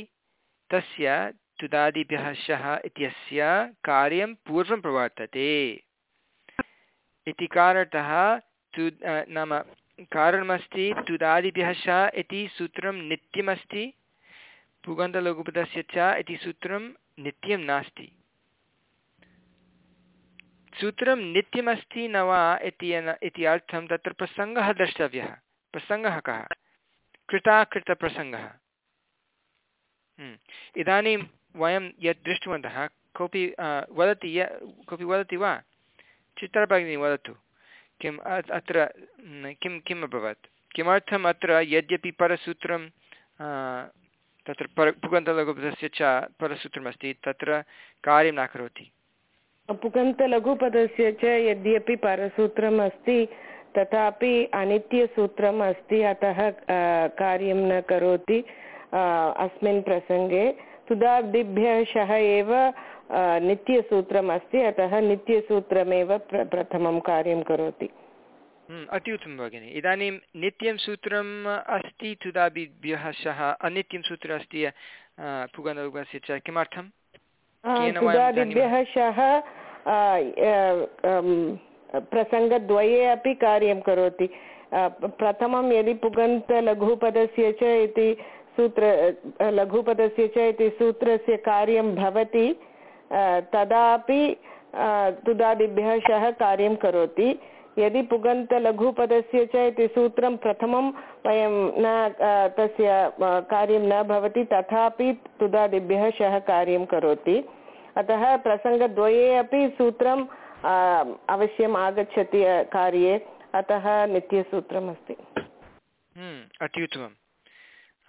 [SPEAKER 1] तस्य तुदादिभ्यः शः इत्यस्य कार्यं पूर्वं प्रवर्तते। इति कारणतः तु नाम कारणमस्ति तुदादिभ्यः श इति सूत्रं नित्यमस्ति पुगन्तलघुपदस्य च इति सूत्रं नित्यं नास्ति। सूत्रं नित्यमस्ति न वा इति इति अर्थं तत्र प्रसङ्गः द्रष्टव्यः। प्रसङ्गः कः? कृताकृतप्रसङ्गः। हम्म। इदानीं वयं यत् दृष्टवन्तः, कोऽपि वदति य, कोऽपि वदति वा? चित्रभगिनी वदतु। किम् अत्र किं किम् अभवत्? किमर्थम् अत्र यद्यपि परसूत्रं तत्र पर, पुगन्तलघुपदस्य च परसूत्रमस्ति, तत्र कार्यं न करोति।
[SPEAKER 5] पुगन्तलघुपदस्य च यद्यपि परसूत्रम् अस्ति तथापि अनित्यसूत्रम् अस्ति अतः कार्यं न करोति अस्मिन् प्रसङ्गे। सुधादिभ्यः शः एव नित्यसूत्रम् अस्ति अतः नित्यसूत्रमेव प्र प्रथमं कार्यं करोति।
[SPEAKER 1] हम्म, अति उत्तमं भगिनि। इदानीं नित्यं सूत्रम् अस्ति तुदादिभ्यः शः अनित्यं सूत्रम् अस्ति पुगनरूपस्य च। किमर्थं?
[SPEAKER 5] तुदादिभ्यः शः प्रसङ्गद्वये अपि कार्यं करोति। प्रथमं यदि पुगन्तलघुपदस्य च इति सूत्र लघुपदस्य च इति सूत्रस्य कार्यं भवति तदापि तुदादिभ्यः शः कार्यं करोति। यदि पुगन्तलघुपदस्य च इति सूत्रं प्रथमं वयं न तस्य कार्यं न भवति तथापि तुदादिभ्यः शः कार्यं करोति। अतः प्रसङ्गद्वये अपि सूत्रम् अवश्यम् आगच्छति कार्ये। अतः नित्यसूत्रम् अस्ति
[SPEAKER 1] हम्म,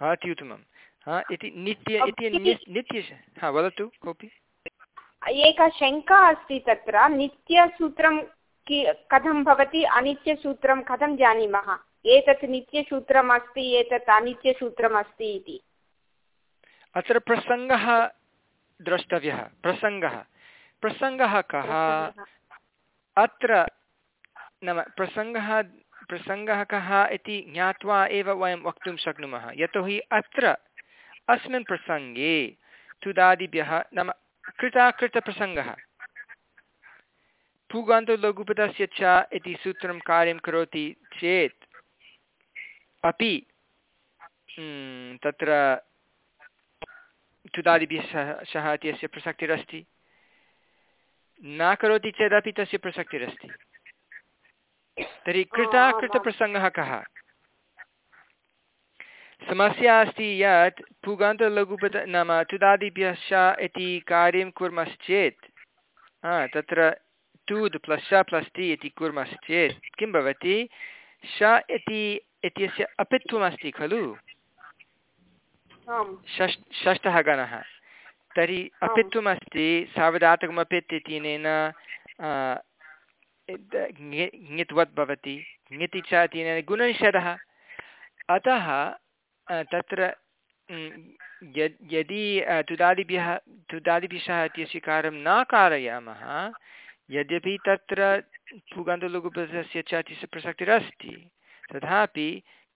[SPEAKER 1] अत्युत्तमम् अत्युत्तमम् हा इति नित्य इति नित्य हा वदतु कोऽपि
[SPEAKER 4] एका शङ्का अस्ति तत्र नित्यसूत्रं कथं भवति अनित्यसूत्रं कथं जानीमः? एतत् नित्यसूत्रम् अस्ति एतत् अनित्यसूत्रम् अस्ति इति।
[SPEAKER 1] अत्र प्रसङ्गः द्रष्टव्यः। प्रसङ्गः। प्रसङ्गः कः? अत्र नाम प्रसङ्गः प्रसङ्गः कः इति ज्ञात्वा एव वयं वक्तुं शक्नुमः। यतोहि अत्र अस्मिन् प्रसङ्गे तुदादिभ्यः नाम कृताकृतप्रसङ्गः। पूगान्तलघुपदस्य च इति सूत्रं कार्यं करोति चेत् अपि तत्र तुदादिभ्यः सह सह इत्यस्य प्रसक्तिरस्ति। न करोति चेदपि तस्य प्रसक्तिरस्ति। तर्हि [laughs] कृताकृतप्रसङ्गः कः? समस्या अस्ति यत् पुगान्तलघुपद नाम तुदादिभ्यः श इति कार्यं कुर्मश्चेत् तत्र टूद् प्लस् श प्लस् टि इति कुर्मश्चेत् किं भवति? श इति इत्यस्य अपित्वमस्ति खलु? षष्ठः गणः। तर्हि अपित्वमस्ति सावधातकमपित् इत्यनेन ङित्वत् भवति ङिति च इत्यनेन गुणनिषेधः। अतः तत्र यद् तुदादिभ्यः तुदादिभ्यः इत्यस्य कार्यं न कारयामः, यद्यपि तत्र पुगन्तलघुपदस्य च इत्यस्य प्रसक्तिरस्ति, तथापि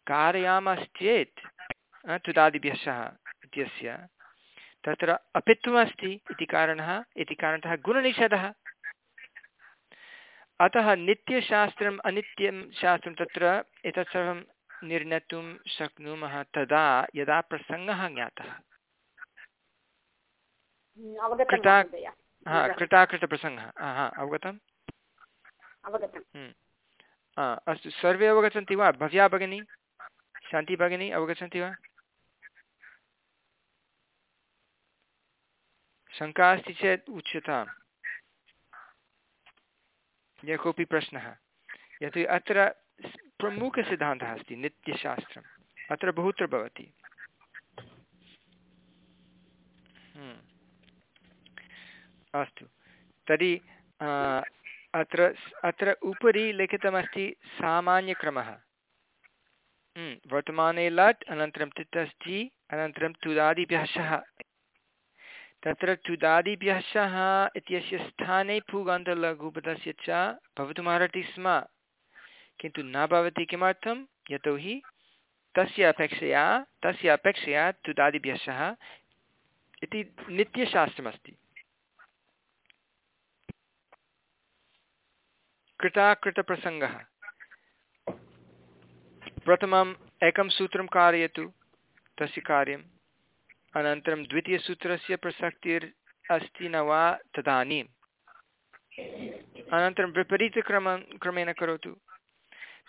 [SPEAKER 1] कारयामश्चेत् तुदादिभ्यः इत्यस्य तत्र अपित्वमस्ति इति कारणः, इति कारणतः गुणनिषेधः। अतः नित्यशास्त्रम् अनित्यं शास्त्रं तत्र एतत् सर्वं निर्णेतुं शक्नुमः तदा यदा प्रसङ्गः ज्ञातः। कृता- हा कृताकृतप्रसङ्गः। हा अवगतम्? अस्तु सर्वे अवगच्छन्ति वा? भव्या भगिनी? शान्ति भगिनी अवगच्छन्ति वा? शङ्का अस्ति चेत् उच्यताम्। यः कोऽपि प्रश्नः। यतोहि अत्र प्रमुखसिद्धान्तः अस्ति नित्यशास्त्रम्। अत्र बहुत्र भवति। हम्म। अस्तु। तर्हि अत्र अत्र उपरि लिखितमस्ति सामान्यक्रमः। हम्म, वर्तमाने लट् अनन्तरं तितस्ति अनन्तरं तुदादिभ्यः तत्र तुदादिभ्यः शः इत्यस्य स्थाने पूगान्तलघुपदस्य च भवितुमर्हति स्म। किन्तु न भवति किमर्थं? यतोहि तस्य अपेक्षया तस्य अपेक्षया तुदादिभ्यः शः इति नित्यशास्त्रमस्ति। कृताकृतप्रसङ्गः। प्रथमम् एकं सूत्रं कारयतु, तस्य कार्यम् अनन्तरं द्वितीयसूत्रस्य प्रसक्तिर् अस्ति न वा तदानीम् अनन्तरं विपरीतक्रमं क्रमेण करोतु।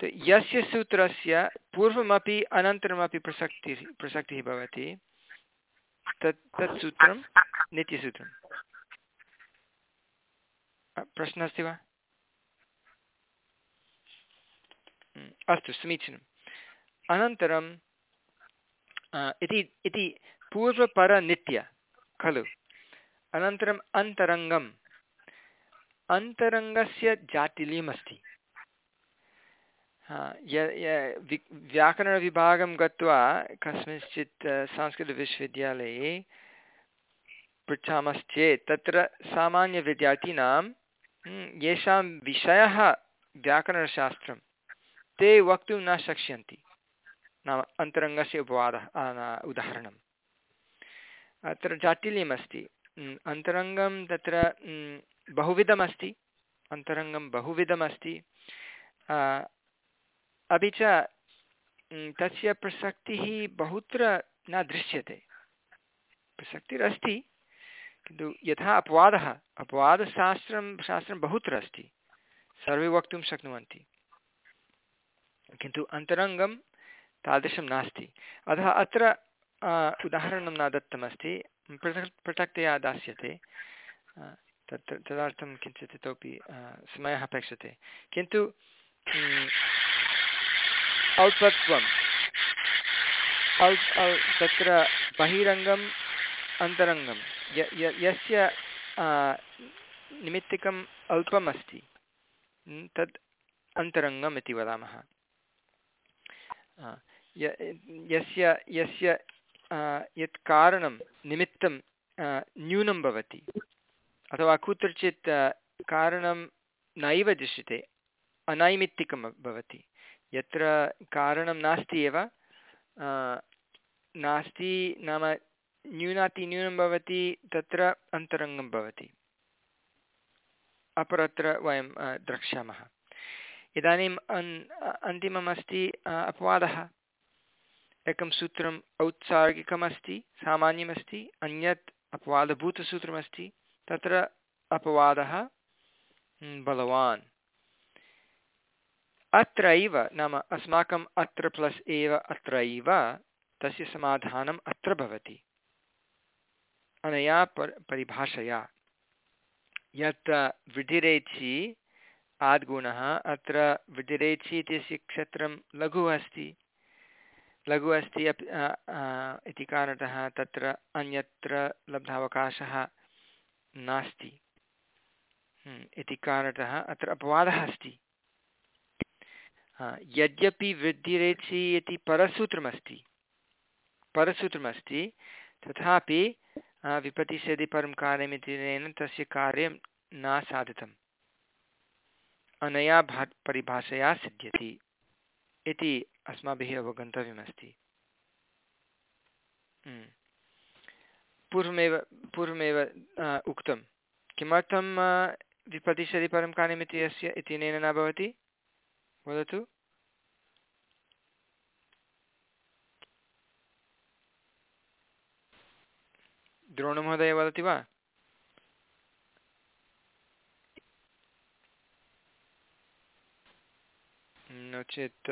[SPEAKER 1] यस्य सूत्रस्य पूर्वमपि अनन्तरमपि प्रसक्तिः प्रसक्तिः भवति तत् तत् सूत्रं नित्यसूत्रम्। अ, प्रश्नः अस्ति वा? अस्तु समीचीनम्। अनन्तरं इति इति पूर्वपरनित्य, खलु। अनन्तरम् अन्तरङ्गम्। अन्तरङ्गस्य वि- व्याकरणविभागं गत्वा कस्मिंश्चित् संस्कृतविश्वविद्यालये पृच्छामश्चेत्, तत्र सामान्यविद्यार्थिनां येषां विषयः व्याकरणशास्त्रं ते वक्तुं न शक्ष्यन्ति। नाम अन्तरङ्गस्य उपवादः उदाहरणम्। अत्र जाटिल्यमस्ति। अन्तरङ्गं तत्र बहुविधमस्ति। अन्तरङ्गं बहुविधमस्ति। अपि च तस्य प्रसक्तिः बहुत्र न दृश्यते। प्रसक्तिरस्ति, किन्तु यथा अपवादः, अपवादशास्त्रं, शास्त्रं बहुत्र अस्ति। सर्वे वक्तुं शक्नुवन्ति। किन्तु अन्तरङ्गं तादृशं नास्ति। अतः अत्र उदाहरणं न दत्तमस्ति। पृथक् पृथक्तया दास्यते। तत् तदर्थं किञ्चित् इतोपि समयः अपेक्षते। किन्तु म्, अल्पत्वम् अल् अल् तत्र बहिरङ्गम् अन्तरङ्गं यस्य निमित्तिकम् अल्पम् अस्ति तद् अन्तरङ्गम् इति वदामः। यस्य यस्य यत् कारणं निमित्तं न्यूनं भवति अथवा कुत्रचित् कारणं नैव दृश्यते अनैमित्तिकं भवति यत्र कारणं नास्ति एव नास्ति नाम न्यूनातिन्यूनं भवति तत्र अन्तरङ्गं भवति अपरत्र वयं द्रक्ष्यामः इदानीम् अन् अन्तिमम् अस्ति अपवादः एकं सूत्रम् औत्सार्गिकमस्ति, सामान्यमस्ति, अन्यत् अपवादभूतसूत्रमस्ति, तत्र अपवादः बलवान्। अत्रैव, नाम अस्माकम् अत्र प्लस् एव अत्रैव, तस्य समाधानम् अत्र भवति। अनया पर्, परिभाषया। यत् वृद्धिरेचि आद्गुणः, अत्र वृद्धिरेचि इत्यस्य क्षेत्रं लघु अस्ति। लघु अस्ति अपि इति कारणतः तत्र अन्यत्र लब्धावकाशः नास्ति। हम्म, इति कारणतः अत्र अपवादः अस्ति। यद्यपि वृद्धिरेचि इति परसूत्रमस्ति परसूत्रमस्ति तथापि विपतिषदि परं कार्यमिति तस्य कार्यं न साधितम्। अनया भा परिभाषया सिद्ध्यति। इति अस्माभिः अवगन्तव्यमस्ति हम्म। पूर्वमेव पूर्वमेव उक्तं किमर्थं विपतिशति परं कार्यमिति अस्य इत्यनेन न भवति? वदतु। द्रोणमहोदय वदति वा? नो चेत्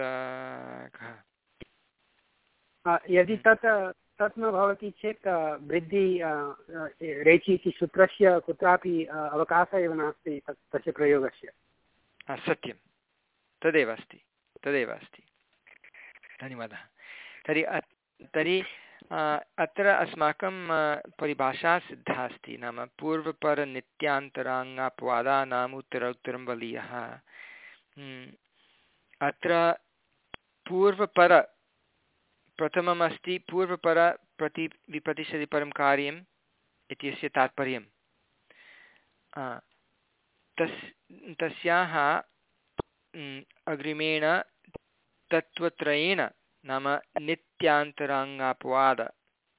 [SPEAKER 3] यदि तत् तत् न भवति चेत् वृद्धि रेचि इति सूत्रस्य कुत्रापि अवकाशः एव नास्ति तत् तस्य प्रयोगस्य।
[SPEAKER 1] सत्यं। तदेव अस्ति। तदेव अस्ति। धन्यवादः। तर्हि तर्हि अत्र अस्माकं परिभाषा सिद्धा अस्ति। नाम पूर्वपरनित्यान्तराङ्गापवादानाम् उत्तरोत्तरं बलीयः हम्म, अत्र पूर्वपर प्रथमम् अस्ति पूर्वपर प्रति विप्रतिशति परं कार्यम् इत्यस्य तात्पर्यं तस्, तस्याः अग्रिमेण तत्त्वत्रयेण नाम नित्यान्तराङ्गापवाद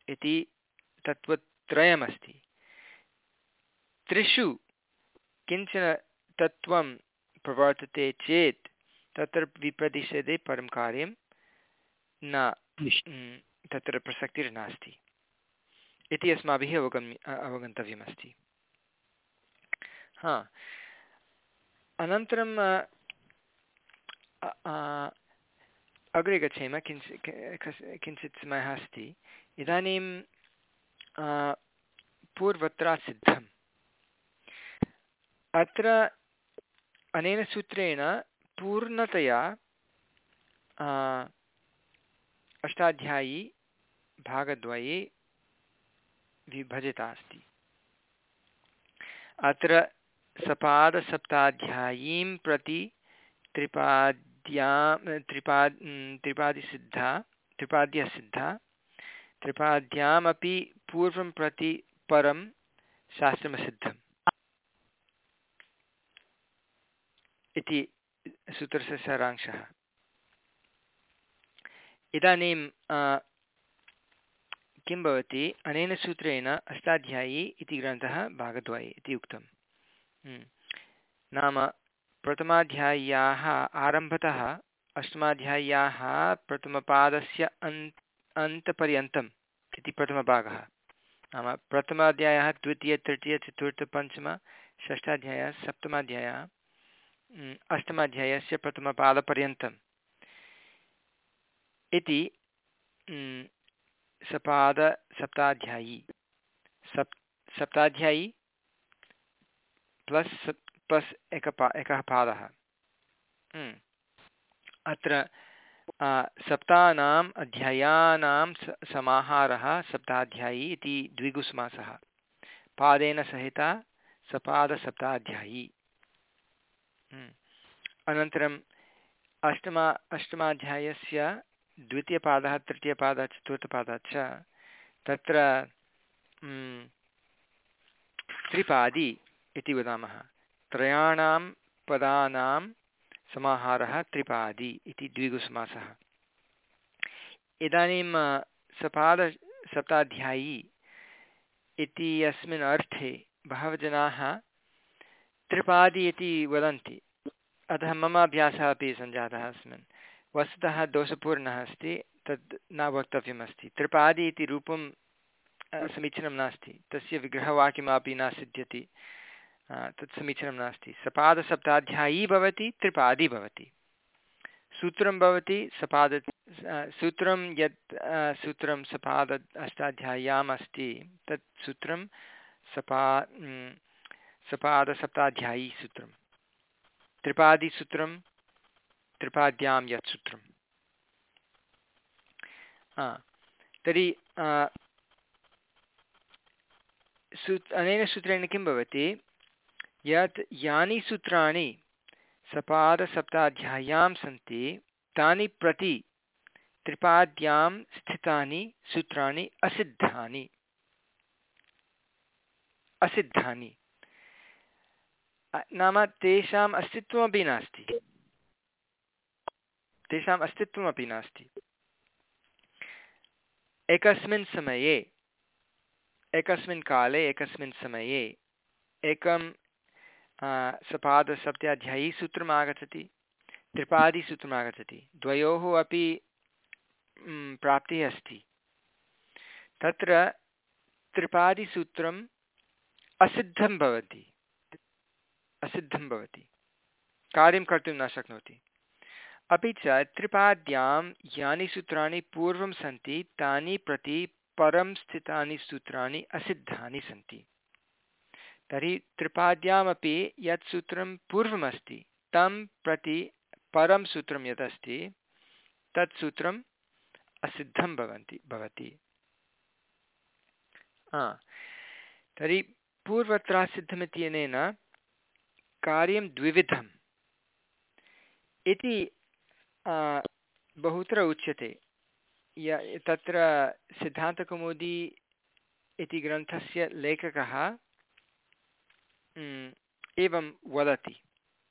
[SPEAKER 1] इति तत्त्वत्रयमस्ति। त्रिषु किंचन तत्त्वं प्रवर्तते चेत् तत्र विप्रतिषेधे परं कार्यं न तत्र प्रसक्तिर्नास्ति इति अस्माभिः अवगम्य अवगन्तव्यमस्ति। हा। अनन्तरं अग्रे गच्छेम किञ्चित् किञ्चित् समयः अस्ति। इदानीं पूर्वत्र सिद्धम् अत्र अनेन सूत्रेण पूर्णतया अष्टाध्यायी भागद्वये विभजिता अस्ति। अत्र सपादसप्ताध्यायीं प्रति त्रिपाद्यां, त्रिपाद् त्रिपादिसिद्धा, त्रिपाद्यसिद्धा, त्रिपाद्यामपि पूर्वं प्रति परं शास्त्रमसिद्धम्। इति सूत्रस्य सारांशः इदानीं किं भवति? अनेन सूत्रेण अष्टाध्यायी इति ग्रन्थः भागद्वये इति उक्तं हम्म। नाम प्रथमाध्याय्याः आरम्भतः अष्टमाध्याय्याः प्रथमपादस्य अन्त्, अन्तपर्यन्तम् इति प्रथमभागः। नाम प्रथमाध्यायः द्वितीय, तृतीय, चतुर्थ, पञ्चम, षष्ठाध्यायः, सप्तमाध्यायः। अष्टमाध्यायस्य प्रथमपादपर्यन्तम्। इति सपादसप्ताध्यायी। सप्, सप्ताध्यायी प्लस् प्लस् एकपा एकः पादः। अत्र सप्तानाम् अध्यायानां स, समाहारः सप्ताध्यायी इति द्विगुसमासः। पादेन सहिता सपादसप्ताध्यायी। अनन्तरम् अष्टमा, अष्टमाध्यायस्य द्वितीयपादः, तृतीयपादः, चतुर्थपादः च तत्र त्रिपादी इति वदामः। त्रयाणां पदानां समाहारः त्रिपादी इति द्विगुसमासः। इदानीं सपादसप्ताध्यायी इति अस्मिन् अर्थे बहवः जनाः त्रिपादी इति वदन्ति। अतः मम अभ्यासः अपि सञ्जातः अस्मिन्। वस्तुतः दोषपूर्णः अस्ति, तद् न वक्तव्यमस्ति। त्रिपादी इति रूपं समीचीनं नास्ति। तस्य विग्रहवाक्यमपि न सिद्ध्यति तत् समीचीनं नास्ति। सपादसप्ताध्यायी भवति, त्रिपादी भवति। सूत्रं भवति, सपाद सूत्रं यत् सूत्रं सपाद अष्टाध्याय्याम् अस्ति, तत् सूत्रं सपा सपादसप्ताध्यायी सूत्रं त्रिपादिसूत्रं, त्रिपाद्यां यत् सूत्रं तर्हि सू अनेन सूत्रेण किं भवति? यत् यानि सूत्राणि सपादसप्ताध्याय्यां सन्ति, तानि प्रति त्रिपाद्यां स्थितानि सूत्राणि असिद्धानि। असिद्धानि। नाम तेषाम् अस्तित्वमपि नास्ति। तेषाम् अस्तित्वमपि नास्ति। एकस्मिन् समये, एकस्मिन् काले, एकस्मिन् समये एकं सपादसप्ताध्यायी सूत्रम् आगच्छति त्रिपादिसूत्रम् आगच्छति द्वयोः अपि प्राप्तिः अस्ति। तत्र त्रिपादिसूत्रम् असिद्धं भवति। असिद्धं भवति। कार्यं कर्तुं न शक्नोति। अपि च त्रिपाद्यां यानि सूत्राणि पूर्वं सन्ति, तानि प्रति परं स्थितानि सूत्राणि असिद्धानि सन्ति। तर्हि त्रिपाद्यामपि यत् सूत्रं पूर्वमस्ति, तं प्रति परं सूत्रं यदस्ति, तत् सूत्रम् असिद्धं भवन्ति, भवति। तर्हि पूर्वत्रासिद्धमित्यनेन कार्यं द्विविधम्। इति बहुत्र उच्यते। य, तत्र सिद्धान्तकौमुदी इति ग्रन्थस्य लेखकः एवं वदति।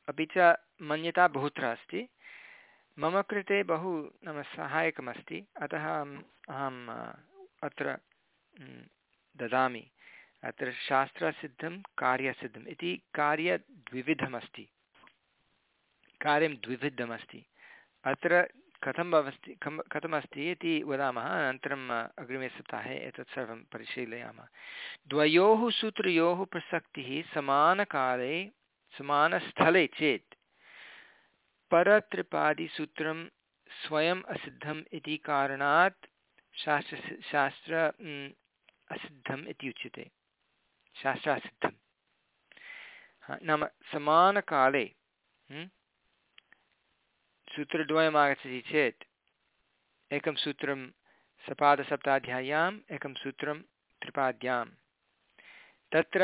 [SPEAKER 1] अपि च मन्यता बहुत्र अस्ति। मम कृते बहु नाम सहायकमस्ति। अतः अहम् अत्र ददामि। अत्र शास्त्रसिद्धं कार्यसिद्धम् इति कार्यद्विविधमस्ति। कार्यं द्विविधमस्ति। अत्र कथं भवति कं कथमस्ति इति वदामः, अनन्तरम् अग्रिमे सप्ताहे एतत् सर्वं परिशीलयामः। द्वयोः सूत्रयोः प्रसक्तिः समानकाले, समानस्थले चेत् परत्रिपादिसूत्रं स्वयम् असिद्धम् इति कारणात् शास्त्र शास्त्र असिद्धम् इति उच्यते शास्त्रासिद्धं नाम समानकाले सूत्रद्वयम् आगच्छति चेत् एकं सूत्रं सपादसप्ताध्याय्याम् एकं सूत्रं त्रिपाद्यां तत्र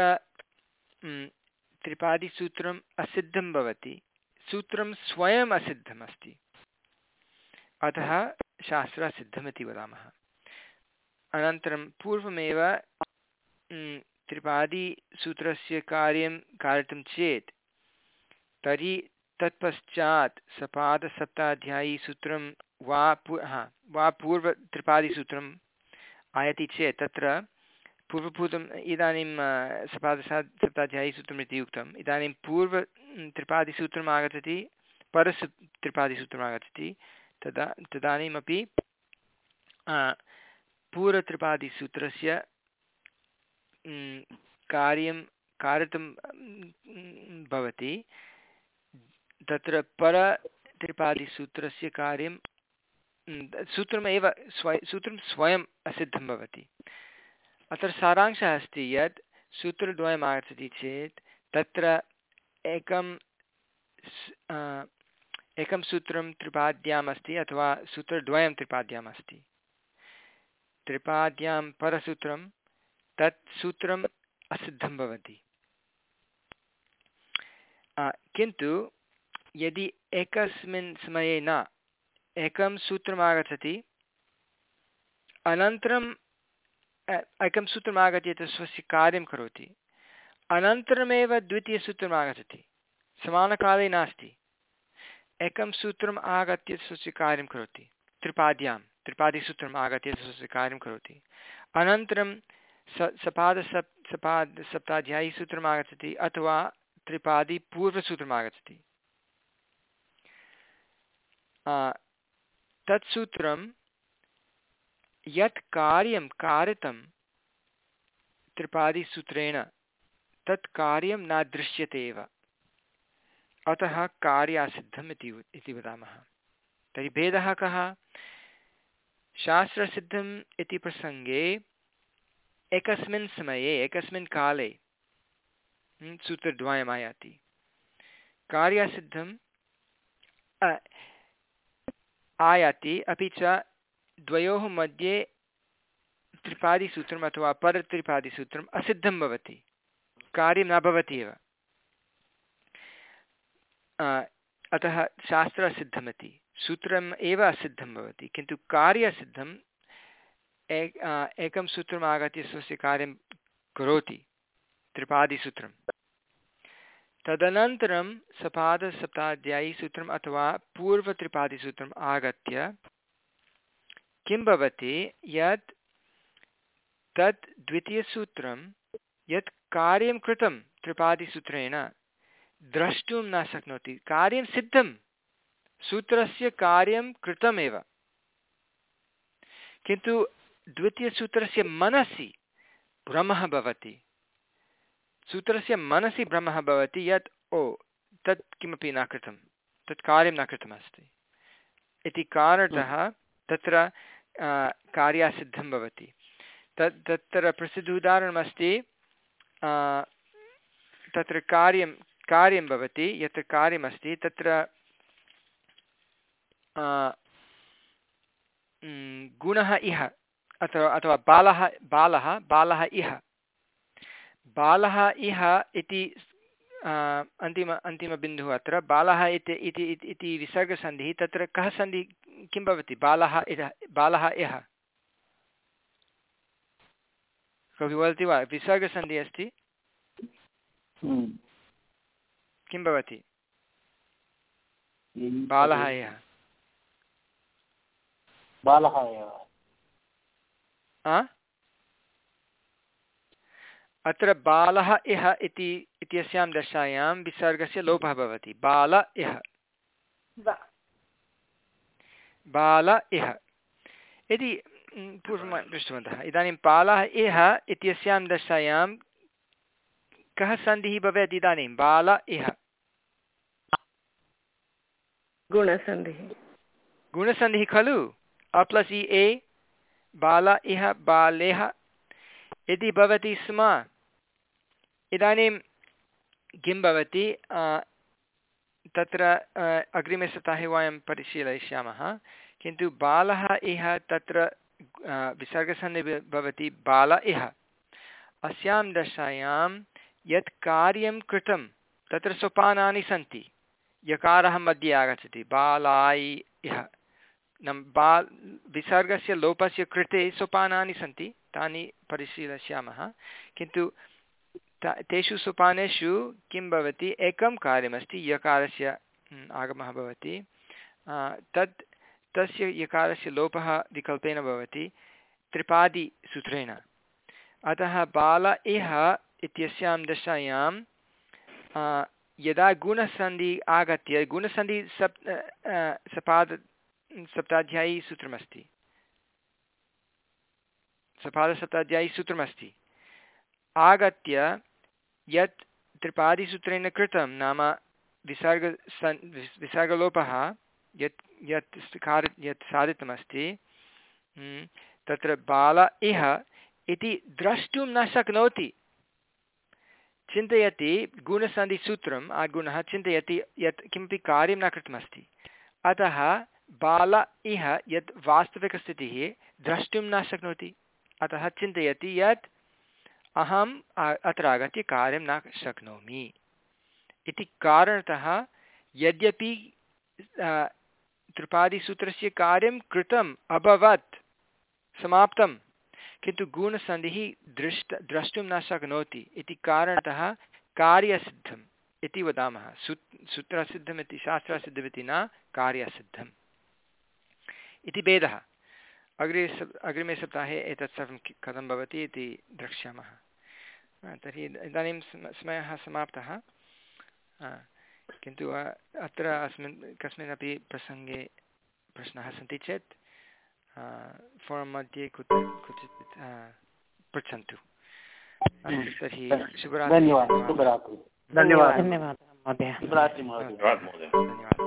[SPEAKER 1] त्रिपादिसूत्रम् असिद्धं भवति सूत्रं स्वयम् असिद्धम् अतः शास्त्रासिद्धमिति वदामः अनन्तरं पूर्वमेव त्रिपादिसूत्रस्य कार्यं कारयितुं चेत्, तर्हि तत्पश्चात् सपादसप्ताध्यायी सूत्रं वा पू, हा, वा पूर्वत्रिपादिसूत्रम् आयति चेत् तत्र पूर्वभूतम्, इदानीं सपादसा इति उक्तम्। इदानीं पूर्व त्रिपादिसूत्रम् आगच्छति, परसु त्रिपादिसूत्रम् आगच्छति, तदा, तदानीमपि पूर्वत्रिपादिसूत्रस्य कार्यं कारयितुं भवति। तत्र परत्रिपादिसूत्रस्य कार्यं सूत्रमेव स्व, सूत्रं स्वयम् असिद्धं भवति। अत्र सारांशः अस्ति यत् सूत्रद्वयम् आगच्छति चेत् तत्र एकं एकं सूत्रं त्रिपाद्याम् अस्ति अथवा सूत्रद्वयं त्रिपाद्याम् अस्ति। त्रिपाद्यां परसूत्रं तत् सूत्रम् असिद्धं भवति। किन्तु यदि एकस्मिन् समये न, एकं सूत्रम् आगच्छति अनन्तरम् एकं सूत्रम् आगत्य स्वस्य कार्यं करोति, अनन्तरमेव द्वितीयसूत्रम् आगच्छति। समानकाले नास्ति। एकं सूत्रम् आगत्य स्वस्य कार्यं करोति, त्रिपाद्यां, त्रिपादिसूत्रम् आगत्य स्वस्य कार्यं करोति। अनन्तरं स, सपाद सप्ताध्यायीसूत्रम् आगच्छति अथवा त्रिपादिपूर्वसूत्रम् आगच्छति। तत् सूत्रं यत् कार्यं कारितं त्रिपादिसूत्रेण, तत् कार्यं न दृश्यते एव। अतः कार्यासिद्धम् इति इति वदामः। तर्हि भेदः कः? शास्त्रसिद्धम् इति प्रसङ्गे एकस्मिन् समये, एकस्मिन् काले सूत्रद्वयम् आयाति। कार्यासिद्धं आयाति, अपि च द्वयोः मध्ये त्रिपादिसूत्रम् अथवा परत्रिपादिसूत्रम् असिद्धं भवति। कार्यं न भवति एव। अतः शास्त्र असिद्धमिति। सूत्रम् एव असिद्धं भवति, किन्तु कार्यसिद्धम् एक एकं सूत्रम् आगत्य स्वस्य कार्यं करोति त्रिपादिसूत्रं तदनन्तरं सपादसप्ताध्यायीसूत्रम् अथवा पूर्वत्रिपादिसूत्रम् आगत्य किं भवति, यत्, तत् द्वितीयसूत्रं यत् कार्यं कृतं त्रिपादिसूत्रेण द्रष्टुं न शक्नोति, कार्यं सिद्धं, सूत्रस्य कार्यं कृतमेव। किन्तु द्वितीयसूत्रस्य मनसि भ्रमः भवति। सूत्रस्य मनसि भ्रमः भवति यत् ओ तत् किमपि न कृतं तत् कार्यं न कृतमस्ति। इति कारणतः तत्र कार्यासिद्धं भवति। तत् तत्र प्रसिद्ध उदाहरणमस्ति तत्र कार्यं कार्यं भवति यत्र कार्यमस्ति तत्र गुणः इह। अथवा अथवा बालः बालः बालः इह। बालः इह इति अन्तिम अन्तिमबिन्दुः अत्र। बालः इति इति इति विसर्गसन्धिः। तत्र कः सन्धिः किं भवति? बालः इह बालः इह। कोऽपि वदति वा? विसर्गसन्धिः अस्ति। किं भवति? बालः इह।
[SPEAKER 2] बालः एव
[SPEAKER 1] अत्र बालः इह इति इत्यस्यां दशायां विसर्गस्य लोपः भवति। बाल इह। बाल इह। इति पूर्वं दृष्टवन्तः इदानीं बालः इह इत्यस्यां दशायां कः सन्धिः भवेत् इदानीं? बाल इह।
[SPEAKER 5] गुणसन्धिः।
[SPEAKER 1] गुणसन्धिः खलु? अ प्लस् इ ए? बाल इह बालेह। इति भवति स्म, इदानीं किं भवति? तत्र अग्रिमे सप्ताहे वयं परिशीलयिष्यामः। किन्तु बालः इह तत्र विसर्गसन्धिः भवति बाल इह। अस्यां दशायां यत् कार्यं कृतं, तत्र सोपानानि सन्ति। यकारः मध्ये आगच्छति, बालायि इह। बा, विसर्गस्य लोपस्य कृते सोपानानि सन्ति, तानि परिशीलयिष्यामः किन्तु तेषु सोपानेषु किं भवति, एकं कार्यमस्ति, यकारस्य आगमः भवति। तत्, तस्य यकारस्य लोपः विकल्पेन भवति, त्रिपादिसूत्रेण। अतः बाल इह इत्यस्यां दशायां यदा गुणसन्धि आगत्य, गुणसन्धि सप् सपाद सप्ताध्यायी सूत्रमस्ति। सपादसप्ताध्यायी सूत्रमस्ति। आगत्य यत् त्रिपादिसूत्रेण कृतं नाम विसर्ग सन् विसर्गलोपः यत् यत् कार् यत् साधितमस्ति तत्र बाल इह इति द्रष्टुं न शक्नोति। चिन्तयति गुणसन्धिसूत्रम्, आगुणः चिन्तयति यत् किमपि कार्यं न कृतमस्ति। अतः बाल इह यत् वास्तविकस्थितिः द्रष्टुं न शक्नोति। अतः चिन्तयति यत् अहम् अत्र आगत्य कार्यं न शक्नोमि। इति कारणतः यद्यपि त्रिपादिसूत्रस्य कार्यं कृतम् अभवत् समाप्तं किन्तु गुणसन्धिः दृष्ट, द्रष्टुं न शक्नोति। इति कारणतः कार्यसिद्धम् इति वदामः। सू सूत्रसिद्धम् इति शास्त्रसिद्धमिति न कार्यसिद्धम्। इति भेदः। अग्रे सप् अग्रिमे सप्ताहे एतत् सर्वं कथं भवति इति द्रक्ष्यामः। तर्हि इदानीं समयः समाप्तः। किन्तु अत्र अस्मिन् कस्मिन्नपि प्रसङ्गे प्रश्नाः सन्ति चेत् फोरं मध्ये कुत्र क्वचित् पृच्छन्तु। तर्हि शुभरात्रि।
[SPEAKER 2] धन्यवादः।
[SPEAKER 3] धन्यवादः।
[SPEAKER 5] धन्यवादः
[SPEAKER 2] महोदय।
[SPEAKER 1] धन्यवादः